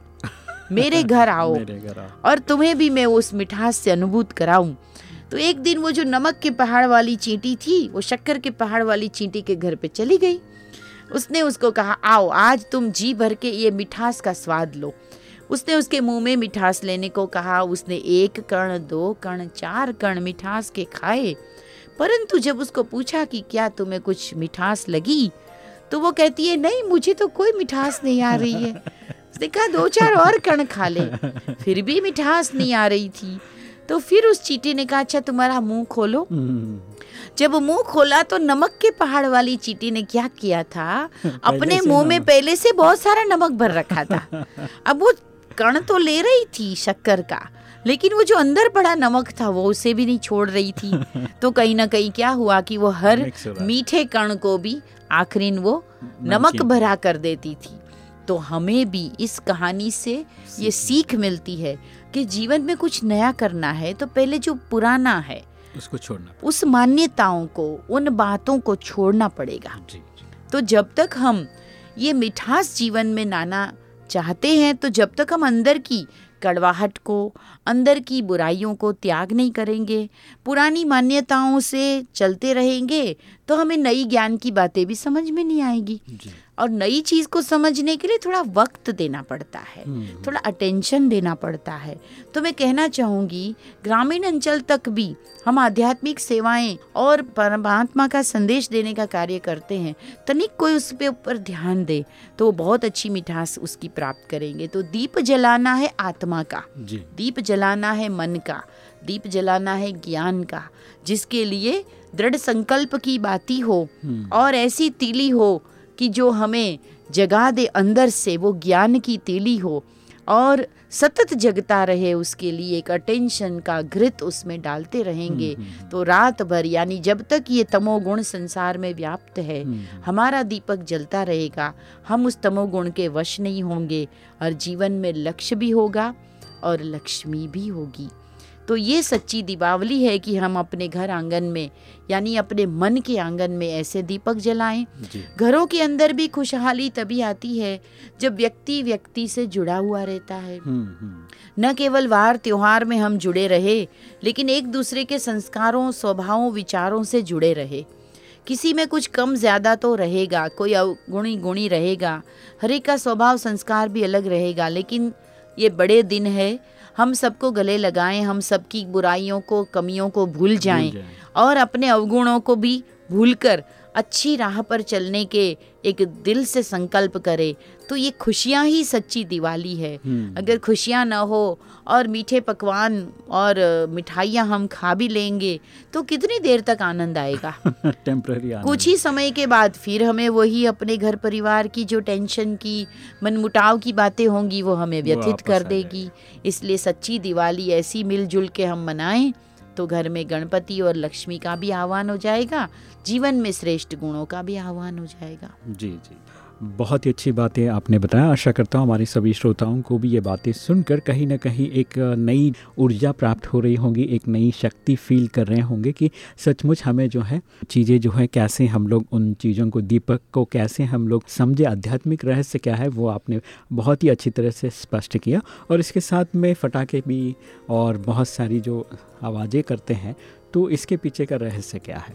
मेरे घर [laughs] आओ। मेरे घर आओ। और तुम्हें भी मैं उस मिठास से अनुभूत कराऊं। तो एक दिन वो जो नमक के पहाड़ वाली चींटी थी वो शक्कर के पहाड़ वाली चींटी के घर पे चली गई। उसने उसको कहा आओ आज तुम जी भर के ये मिठास का स्वाद लो। उसने उसके मुँह में मिठास लेने को कहा। उसने एक कण दो कण चार कण मिठास के खाए। परंतु जब उसको पूछा कि क्या तुम्हें कुछ मिठास लगी तो वो कहती है नहीं मुझे तो कोई मिठास नहीं आ रही है। उसने कहा दो चार और कण खा ले। फिर भी मिठास नहीं आ रही थी। तो फिर उस चीटी ने कहा अच्छा तुम्हारा मुँह खोलो। जब मुँह खोला तो नमक के पहाड़ वाली चीटी ने क्या किया था? [laughs] अपने मुँह में पहले से बहुत सारा नमक भर रखा था। अब वो कण तो ले रही थी शक्कर का लेकिन वो जो अंदर पड़ा नमक था वो उसे भी नहीं छोड़ रही थी। [laughs] तो कहीं ना कहीं क्या हुआ कि वो हर। मीठे कण को भी आखिरीन वो नमक भरा कर देती थी। तो हमें भी इस कहानी से ये सीख। मिलती है कि जीवन में कुछ नया करना है तो पहले जो पुराना है उसको छोड़ना उस मान्यताओं को उन बातों को छोड़ना पड़ेगा। जी जी। तो जब तक हम ये मिठास जीवन में लाना चाहते हैं तो जब तक हम अंदर की कड़वाहट को, अंदर की बुराइयों को त्याग नहीं करेंगे, पुरानी मान्यताओं से चलते रहेंगे तो हमें नई ज्ञान की बातें भी समझ में नहीं आएगी। और नई चीज़ को समझने के लिए थोड़ा वक्त देना पड़ता है हम्म, थोड़ा अटेंशन देना पड़ता है। तो मैं कहना चाहूँगी ग्रामीण अंचल तक भी हम आध्यात्मिक सेवाएँ और परमात्मा का संदेश देने का कार्य करते हैं तनिक कोई उस पे ऊपर ध्यान दे तो वो बहुत अच्छी मिठास उसकी प्राप्त करेंगे। तो दीप जलाना है आत्मा का जी। दीप जलाना है मन का दीप जलाना है ज्ञान का जिसके लिए दृढ़ संकल्प की बाती हो हम्म, और ऐसी तीली हो कि जो हमें जगा दे अंदर से वो ज्ञान की तीली हो और सतत जगता रहे उसके लिए एक अटेंशन का घृत उसमें डालते रहेंगे। हम्म, तो रात भर यानी जब तक ये तमोगुण संसार में व्याप्त है हम्म, हमारा दीपक जलता रहेगा। हम उस तमोगुण के वश नहीं होंगे और जीवन में लक्ष्य भी होगा और लक्ष्मी भी होगी। तो ये सच्ची दीपावली है कि हम अपने घर आँगन में यानी अपने मन के आँगन में ऐसे दीपक जलाएँ। घरों के अंदर भी खुशहाली तभी आती है जब व्यक्ति व्यक्ति से जुड़ा हुआ रहता है। हम्म, हम्म, न केवल वार त्योहार में हम जुड़े रहे लेकिन एक दूसरे के संस्कारों स्वभावों विचारों से जुड़े रहे। किसी में कुछ कम ज़्यादा तो रहेगा कोई अवगुणी गुणी रहेगा। हर एक का स्वभाव संस्कार भी अलग रहेगा लेकिन ये बड़े दिन है हम सबको गले लगाएँ हम सबकी बुराइयों को कमियों को भूल जाएँ जाएँ। और अपने अवगुणों को भी भूलकर अच्छी राह पर चलने के एक दिल से संकल्प करे तो ये खुशियाँ ही सच्ची दिवाली है। हम्म। अगर खुशियाँ ना हो और मीठे पकवान और मिठाइयाँ हम खा भी लेंगे तो कितनी देर तक आनंद आएगा? [laughs] टेम्पररी कुछ ही समय के बाद फिर हमें वही अपने घर परिवार की जो टेंशन की मनमुटाव की बातें होंगी वो हमें व्यथित कर देगी। इसलिए सच्ची दिवाली ऐसी मिलजुल के हम मनाएँ तो घर में गणपति और लक्ष्मी का भी आह्वान हो जाएगा, जीवन में श्रेष्ठ गुणों का भी आह्वान हो जाएगा। जी जी। बहुत ही अच्छी बातें आपने बताया। आशा करता हूँ हमारे सभी श्रोताओं को भी ये बातें सुनकर कहीं ना कहीं एक नई ऊर्जा प्राप्त हो रही होंगी, एक नई शक्ति फील कर रहे होंगे कि सचमुच हमें जो है, चीज़ें जो है, कैसे हम लोग उन चीज़ों को, दीपक को कैसे हम लोग समझे, आध्यात्मिक रहस्य क्या है, वो आपने बहुत ही अच्छी तरह से स्पष्ट किया। और इसके साथ में फटाके भी और बहुत सारी जो आवाज़ें करते हैं तो इसके पीछे का रहस्य क्या है?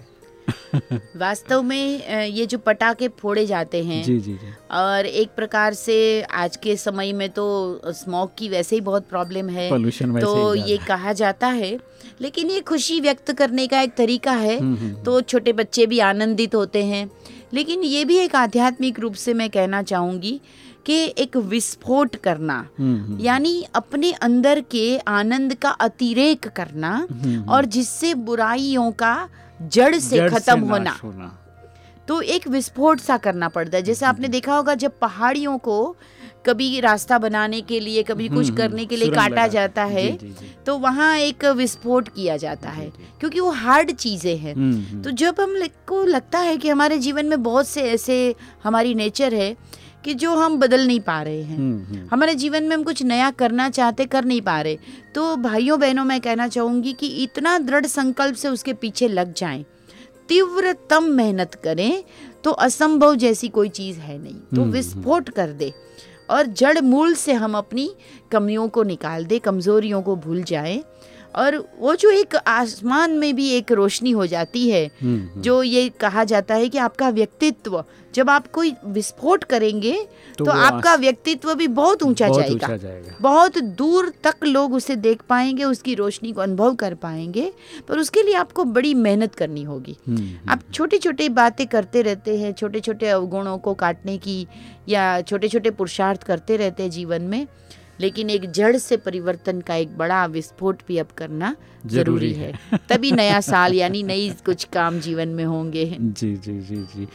वास्तव में ये जो पटाखे फोड़े जाते हैं जी जी जी। और एक प्रकार से आज के समय में तो स्मोक की वैसे ही बहुत प्रॉब्लम है। पोल्यूशन तो ये कहा जाता है लेकिन ये खुशी व्यक्त करने का एक तरीका है। हम्म, हम्म, तो छोटे बच्चे भी आनंदित होते हैं। लेकिन ये भी एक आध्यात्मिक रूप से मैं कहना चाहूँगी कि एक विस्फोट करना हम्म, हम्म, यानी अपने अंदर के आनंद का अतिरेक करना हम्म, और जिससे बुराइयों का जड़ से जड़ खत्म होना। होना। तो एक विस्फोट सा करना पड़ता है। जैसे आपने देखा होगा जब पहाड़ियों को कभी रास्ता बनाने के लिए कभी कुछ हम्म, करने के लिए काटा जाता है जी, जी, जी। तो वहाँ एक विस्फोट किया जाता है। क्योंकि वो हार्ड चीज़ें हैं। हम्म, हम्म, तो जब हम को लगता है कि हमारे जीवन में बहुत से ऐसे हमारी नेचर है कि जो हम बदल नहीं पा रहे हैं। हम्म, हम्म, हमारे जीवन में हम कुछ नया करना चाहते कर नहीं पा रहे। तो भाइयों बहनों मैं कहना चाहूँगी कि इतना दृढ़ संकल्प से उसके पीछे लग जाएँ। तीव्रतम मेहनत करें तो असंभव जैसी कोई चीज़ है नहीं। तो हम्म, विस्फोट कर दे और जड़ मूल से हम अपनी कमियों को निकाल दे कमजोरियों को भूल जाएँ। और वो जो एक आसमान में भी एक रोशनी हो जाती है हम्म, हम्म। जो ये कहा जाता है कि आपका व्यक्तित्व जब आप कोई विस्फोट करेंगे तो तो, आपका व्यक्तित्व भी बहुत ऊँचा जाएगा। जाएगा। बहुत दूर तक लोग उसे देख पाएँगे उसकी रोशनी को अनुभव कर पाएँगे पर उसके लिए आपको बड़ी मेहनत करनी होगी। हम्म, आप छोटी छोटी बातें करते रहते हैं छोटे छोटे अवगुणों को काटने की या छोटे छोटे पुरुषार्थ करते रहते हैं जीवन में लेकिन एक जड़ से परिवर्तन का एक बड़ा विस्फोट भी अब करना ज़रूरी ज़रूरी है। [laughs] तभी नया साल यानी नई कुछ काम जीवन में होंगे। जी जी जी जी।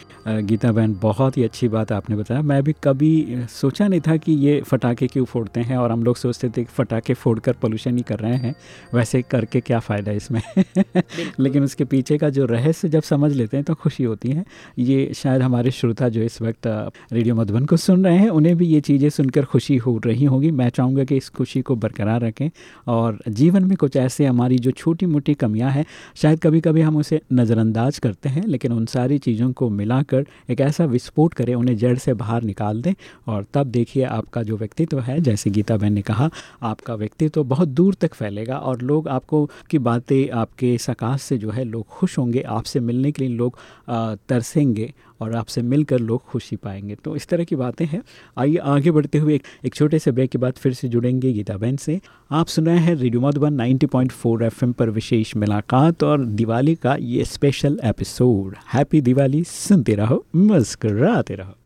गीता बहन बहुत ही अच्छी बात आपने बताया। मैं भी कभी सोचा नहीं था कि ये फटाके क्यों फोड़ते हैं और हम लोग सोचते थे कि फटाके फोड़कर पोल्यूशन ही कर रहे हैं। वैसे करके क्या फ़ायदा है इसमें [laughs] लेकिन उसके पीछे का जो रहस्य जब समझ लेते हैं तो खुशी होती है। ये शायद हमारे श्रोता जो इस वक्त रेडियो मधुबन को सुन रहे हैं उन्हें भी ये चीज़ें सुनकर खुशी हो रही होगी। मैं चाहूँगा कि इस खुशी को बरकरार रखें और जीवन में कुछ ऐसे हमारी जो छोटी मोटी कमियाँ हैं, शायद कभी कभी हम उसे नज़रअंदाज करते हैं, लेकिन उन सारी चीज़ों को मिलाकर एक ऐसा विस्फोट करें, उन्हें जड़ से बाहर निकाल दें और तब देखिए आपका जो व्यक्तित्व है, जैसे गीता बहन ने कहा, आपका व्यक्तित्व बहुत दूर तक फैलेगा और लोग आपको की बातें आपके सकाश से जो है लोग खुश होंगे, आपसे मिलने के लिए लोग तरसेंगे और आपसे मिलकर लोग खुशी पाएँगे। तो इस तरह की बातें हैं। आइए आगे बढ़ते हुए एक, छोटे से ब्रेक के बाद फिर से जुड़ेंगे गीता बहन से। आप सुन रहे हैं रेडियो मधुबन 90.4 पॉइंट पर विशेष मुलाकात और दिवाली का ये स्पेशल एपिसोड हैप्पी दिवाली। सुनते रहो मस्कर रहो।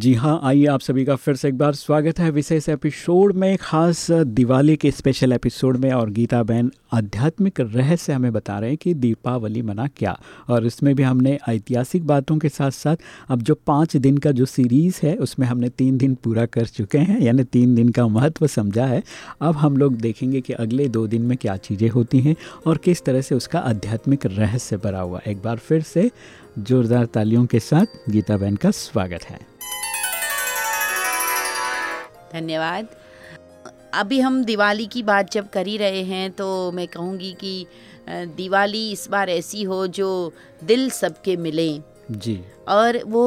जी हाँ आइए आप सभी का फिर से एक बार स्वागत है विशेष एपिसोड में, खास दिवाली के स्पेशल एपिसोड में और गीता बहन आध्यात्मिक रहस्य हमें बता रहे हैं कि दीपावली मना क्या? और इसमें भी हमने ऐतिहासिक बातों के साथ साथ अब जो पाँच दिन का जो सीरीज़ है, उसमें हमने तीन दिन पूरा कर चुके हैं, यानी तीन दिन का महत्व समझा है। अब हम लोग देखेंगे कि अगले दो दिन में क्या चीज़ें होती हैं और किस तरह से उसका आध्यात्मिक रहस्य भरा हुआ एक बार फिर से जोरदार तालियों के साथ गीता बहन का स्वागत है। धन्यवाद। अभी हम दिवाली की बात जब कर ही रहे हैं तो मैं कहूँगी कि दिवाली इस बार ऐसी हो जो दिल सबके मिलें। जी। और वो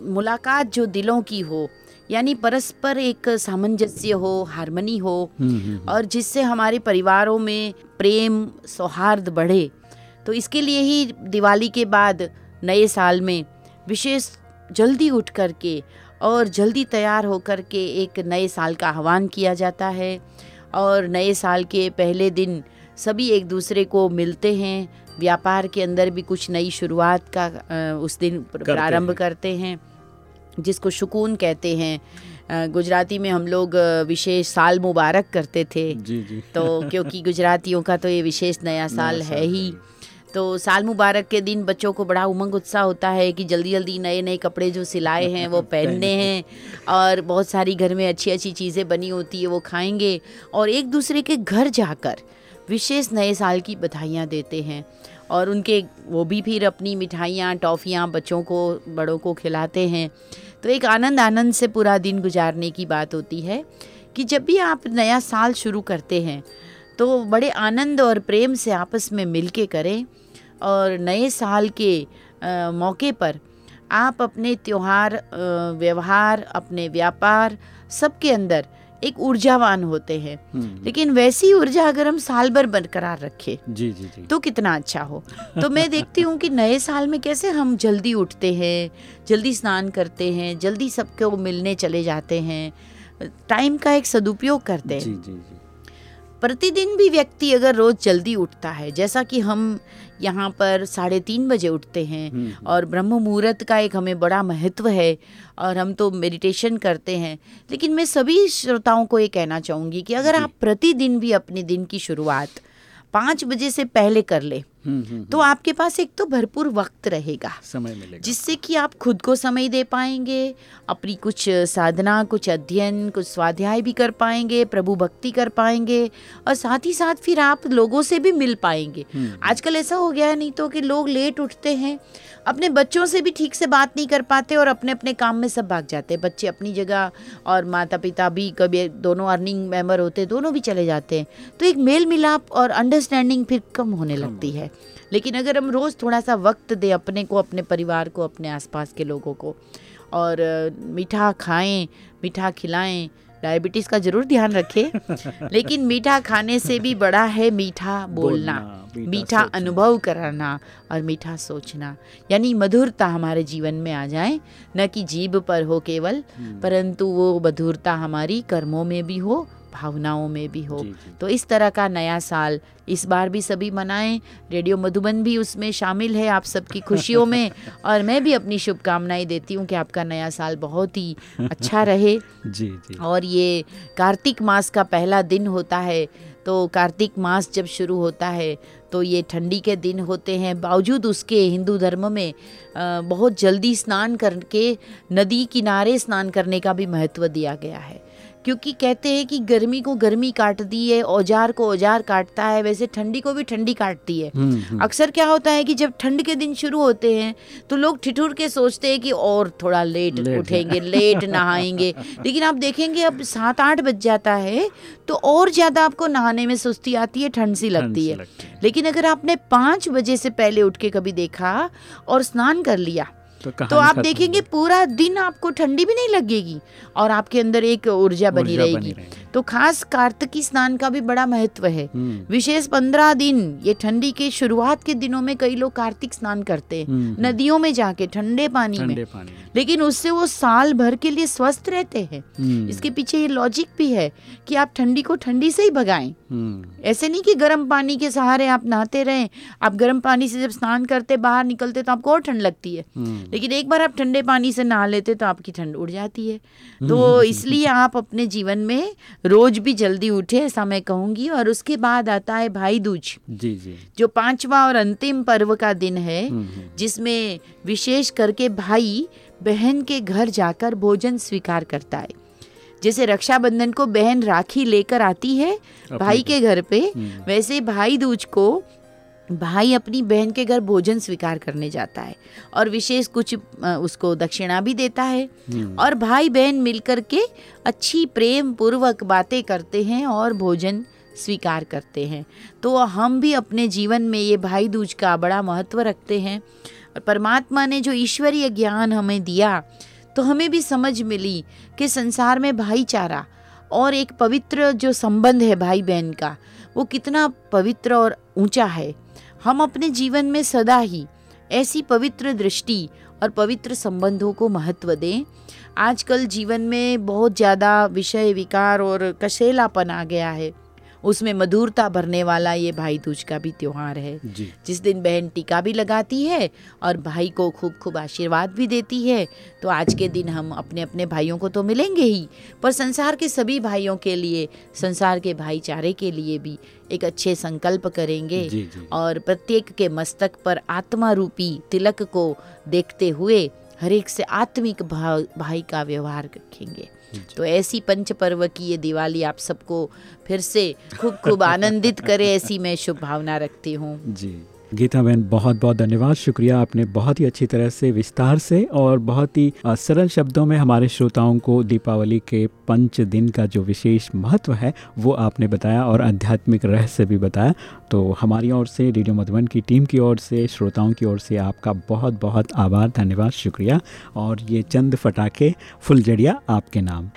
मुलाकात जो दिलों की हो यानी परस्पर एक सामंजस्य हो हारमनी हो हम्म, हम्म, और जिससे हमारे परिवारों में प्रेम सौहार्द बढ़े। तो इसके लिए ही दिवाली के बाद नए साल में विशेष जल्दी उठ करके और जल्दी तैयार होकर के एक नए साल का आह्वान किया जाता है। और नए साल के पहले दिन सभी एक दूसरे को मिलते हैं। व्यापार के अंदर भी कुछ नई शुरुआत का उस दिन प्रारंभ। करते हैं जिसको सुकून कहते हैं। गुजराती में हम लोग विशेष साल मुबारक करते थे। जी जी। तो क्योंकि गुजरातियों का तो ये विशेष नया [laughs] साल है ही। तो साल मुबारक के दिन बच्चों को बड़ा उमंग उत्साह होता है कि जल्दी जल्दी नए नए कपड़े जो सिलाए हैं वो [laughs] पहनने हैं और बहुत सारी घर में अच्छी अच्छी चीज़ें बनी होती है वो खाएँगे और एक दूसरे के घर जाकर विशेष नए साल की बधाइयाँ देते हैं और उनके वो भी फिर अपनी मिठाइयाँ टॉफ़ियाँ बच्चों को बड़ों को खिलाते हैं। तो एक आनंद आनंद से पूरा दिन गुजारने की बात होती है कि जब भी आप नया साल शुरू करते हैं तो बड़े आनंद और प्रेम से आपस में मिल के करें और नए साल के अ, मौके पर आप अपने त्यौहार व्यवहार अपने व्यापार सबके अंदर एक ऊर्जावान होते हैं। हम्म, लेकिन वैसी ऊर्जा अगर हम साल भर बरकरार रखें जी जी जी। तो कितना अच्छा हो। तो मैं देखती हूँ कि नए साल में कैसे हम जल्दी उठते हैं जल्दी स्नान करते हैं जल्दी सबको मिलने चले जाते हैं टाइम का एक सदुपयोग करते हैं। जी जी जी। प्रतिदिन भी व्यक्ति अगर रोज जल्दी उठता है जैसा कि हम यहाँ पर साढ़े तीन बजे उठते हैं हम्म, और ब्रह्म मुहूर्त का एक हमें बड़ा महत्व है और हम तो मेडिटेशन करते हैं लेकिन मैं सभी श्रोताओं को ये कहना चाहूँगी कि अगर आप प्रतिदिन भी अपने दिन की शुरुआत पाँच बजे से पहले कर ले हम्म, हम्म, तो आपके पास एक तो भरपूर वक्त रहेगा। समय मिलेगा जिससे कि आप खुद को समय दे पाएँगे अपनी कुछ साधना कुछ अध्ययन कुछ स्वाध्याय भी कर पाएँगे प्रभु भक्ति कर पाएँगे और साथ ही साथ फिर आप लोगों से भी मिल पाएँगे। हम्म, आजकल ऐसा हो गया है नहीं तो कि लोग लेट उठते हैं अपने बच्चों से भी ठीक से बात नहीं कर पाते और अपने अपने काम में सब भाग जाते हैं। बच्चे अपनी जगह और माता पिता भी कभी दोनों अर्निंग मेंबर होते हैं दोनों भी चले जाते हैं। तो एक मेल मिलाप और अंडरस्टैंडिंग फिर कम होने लगती है। लेकिन अगर हम रोज़ थोड़ा सा वक्त दें अपने को अपने परिवार को अपने आसपास के लोगों को और मीठा खाएँ मीठा खिलाएँ डायबिटीज़ का ज़रूर ध्यान रखें [laughs] लेकिन मीठा खाने से भी बड़ा है मीठा बोलना बोलना, मीठा मीठा अनुभव कराना और मीठा सोचना। यानी मधुरता हमारे जीवन में आ जाए न कि जीभ पर हो केवल हम्म, परंतु वो मधुरता हमारी कर्मों में भी हो भावनाओं में भी हो। जी, जी। तो इस तरह का नया साल इस बार भी सभी मनाएँ। रेडियो मधुबन भी उसमें शामिल है आप सबकी खुशियों में। [laughs] और मैं भी अपनी शुभकामनाएँ देती हूँ कि आपका नया साल बहुत ही अच्छा रहे। [laughs] जी जी। और ये कार्तिक मास का पहला दिन होता है। तो कार्तिक मास जब शुरू होता है तो ये ठंडी के दिन होते हैं। बावजूद उसके हिंदू धर्म में बहुत जल्दी स्नान करके नदी किनारे स्नान करने का भी महत्व दिया गया है। क्योंकि कहते हैं कि गर्मी को गर्मी काटती है औज़ार को औज़ार काटता है वैसे ठंडी को भी ठंडी काटती है। हम्म, हम्म, अक्सर क्या होता है कि जब ठंड के दिन शुरू होते हैं तो लोग ठिठुर के सोचते हैं कि और थोड़ा लेट लेट। उठेंगे लेट नहाएँगे। [laughs] लेकिन आप देखेंगे अब सात आठ बज जाता है तो और ज़्यादा आपको नहाने में सुस्ती आती है ठंड सी लगती है। लगती है। लेकिन अगर आपने पाँच बजे से पहले उठ के कभी देखा और स्नान कर लिया तो, तो आप देखेंगे पूरा दिन आपको ठंडी भी नहीं लगेगी और आपके अंदर एक ऊर्जा बनी रहेगी। तो खास कार्तिकी स्नान का भी बड़ा महत्व है। हम्म, विशेष पंद्रह दिन ये ठंडी के शुरुआत के दिनों में कई लोग कार्तिक स्नान करते हैं। हम्म, हम्म। नदियों में जाके ठंडे पानी में। लेकिन उससे वो साल भर के लिए स्वस्थ रहते हैं। इसके पीछे ये लॉजिक भी है कि आप ठंडी को ठंडी से ही भगाएँ। ऐसे नहीं कि गर्म पानी के सहारे आप नहाते रहें आप गर्म पानी से जब स्नान करते बाहर निकलते तो आपको और ठंड लगती है। लेकिन एक बार आप ठंडे पानी से नहा लेते तो आपकी ठंड उड़ जाती है। तो इसलिए आप अपने जीवन में रोज भी जल्दी उठे ऐसा मैं कहूँगी और उसके बाद आता है भाई दूज। जी जी। जो पांचवा और अंतिम पर्व का दिन है हम्म, हम्म, जिसमें विशेष करके भाई बहन के घर जाकर भोजन स्वीकार करता है। जैसे रक्षाबंधन को बहन राखी लेकर आती है भाई के घर पे हम्म। वैसे भाई दूज को भाई अपनी बहन के घर भोजन स्वीकार करने जाता है और विशेष कुछ उसको दक्षिणा भी देता है। हम्म, और भाई बहन मिलकर के अच्छी प्रेम पूर्वक बातें करते हैं और भोजन स्वीकार करते हैं। तो हम भी अपने जीवन में ये भाई दूज का बड़ा महत्व रखते हैं और परमात्मा ने जो ईश्वरीय ज्ञान हमें दिया तो हमें भी समझ मिली कि संसार में भाईचारा और एक पवित्र जो संबंध है भाई बहन का वो कितना पवित्र और ऊँचा है। हम अपने जीवन में सदा ही ऐसी पवित्र दृष्टि और पवित्र संबंधों को महत्व दें। आजकल जीवन में बहुत ज़्यादा विषय विकार और कशेलापन आ गया है। उसमें मधुरता भरने वाला ये भाई दूज का भी त्योहार है। जी। जिस दिन बहन टीका भी लगाती है और भाई को खूब खूब आशीर्वाद भी देती है तो आज के दिन हम अपने अपने भाइयों को तो मिलेंगे ही पर संसार के सभी भाइयों के लिए संसार के भाईचारे के लिए भी एक अच्छे संकल्प करेंगे जी जी और प्रत्येक के मस्तक पर आत्मा रूपी तिलक को देखते हुए हर एक से आत्मिक भाव भाई का व्यवहार रखेंगे। तो ऐसी पंच पर्व की ये दिवाली आप सबको फिर से खूब खूब आनंदित करे, ऐसी मैं शुभ भावना रखती हूँ। जी। गीता बहन बहुत बहुत धन्यवाद। शुक्रिया आपने बहुत ही अच्छी तरह से, विस्तार से और बहुत ही सरल शब्दों में हमारे श्रोताओं को दीपावली के पंच दिन का जो विशेष महत्व है, वो आपने बताया और आध्यात्मिक रहस्य भी बताया। तो हमारी ओर से, रेडियो मधुबन की टीम की ओर से, श्रोताओं की ओर से आपका बहुत बहुत आभार, धन्यवाद, शुक्रिया। और ये चंद फटाखे फुलझड़िया आपके नाम।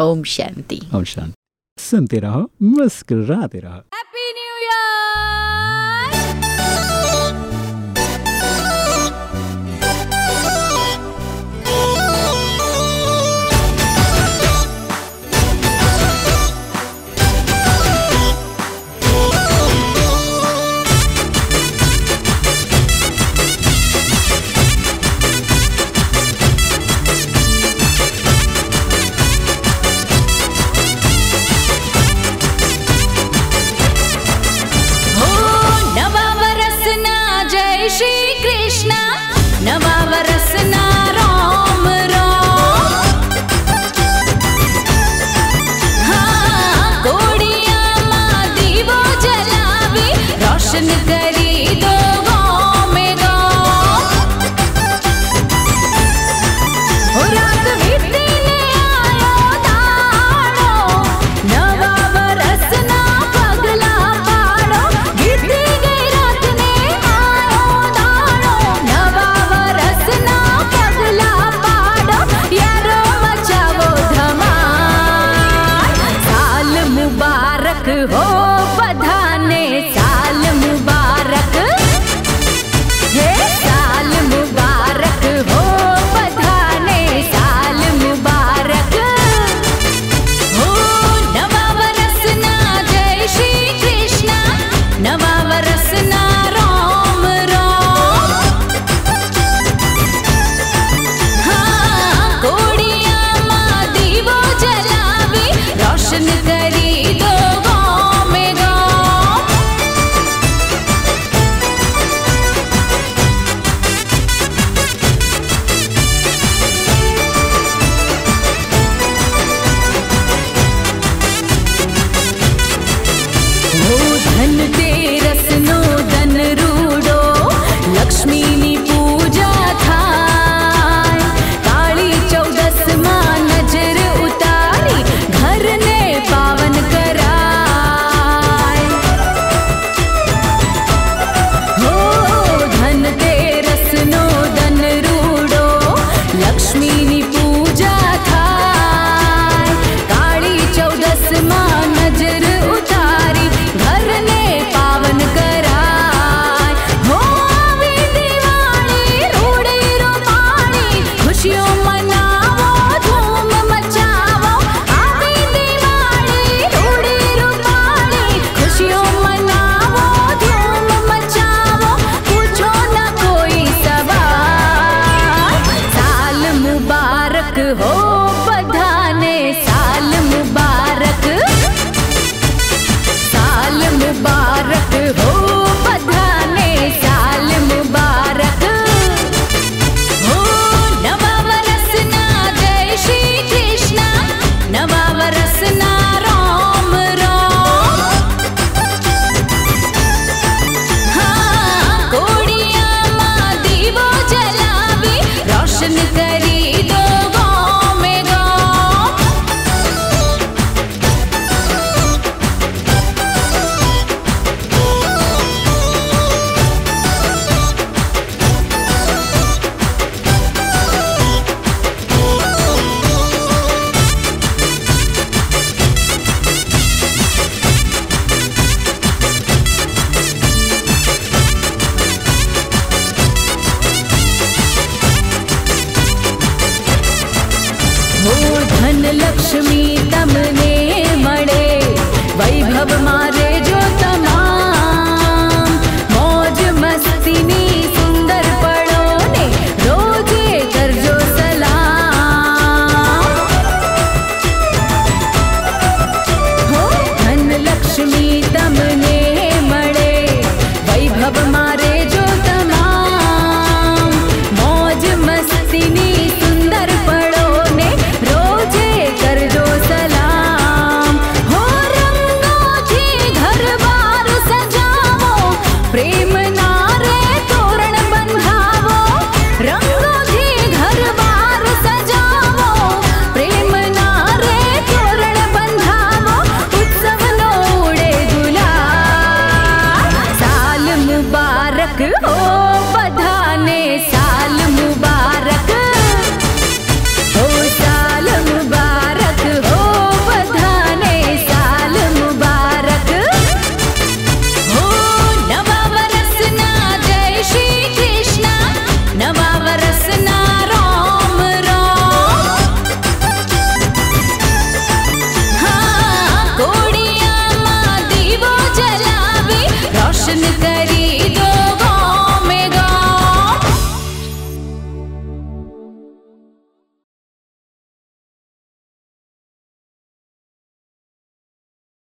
ओम शांति। ओम शांति। सुनते रहो मुस्कुराते रहो।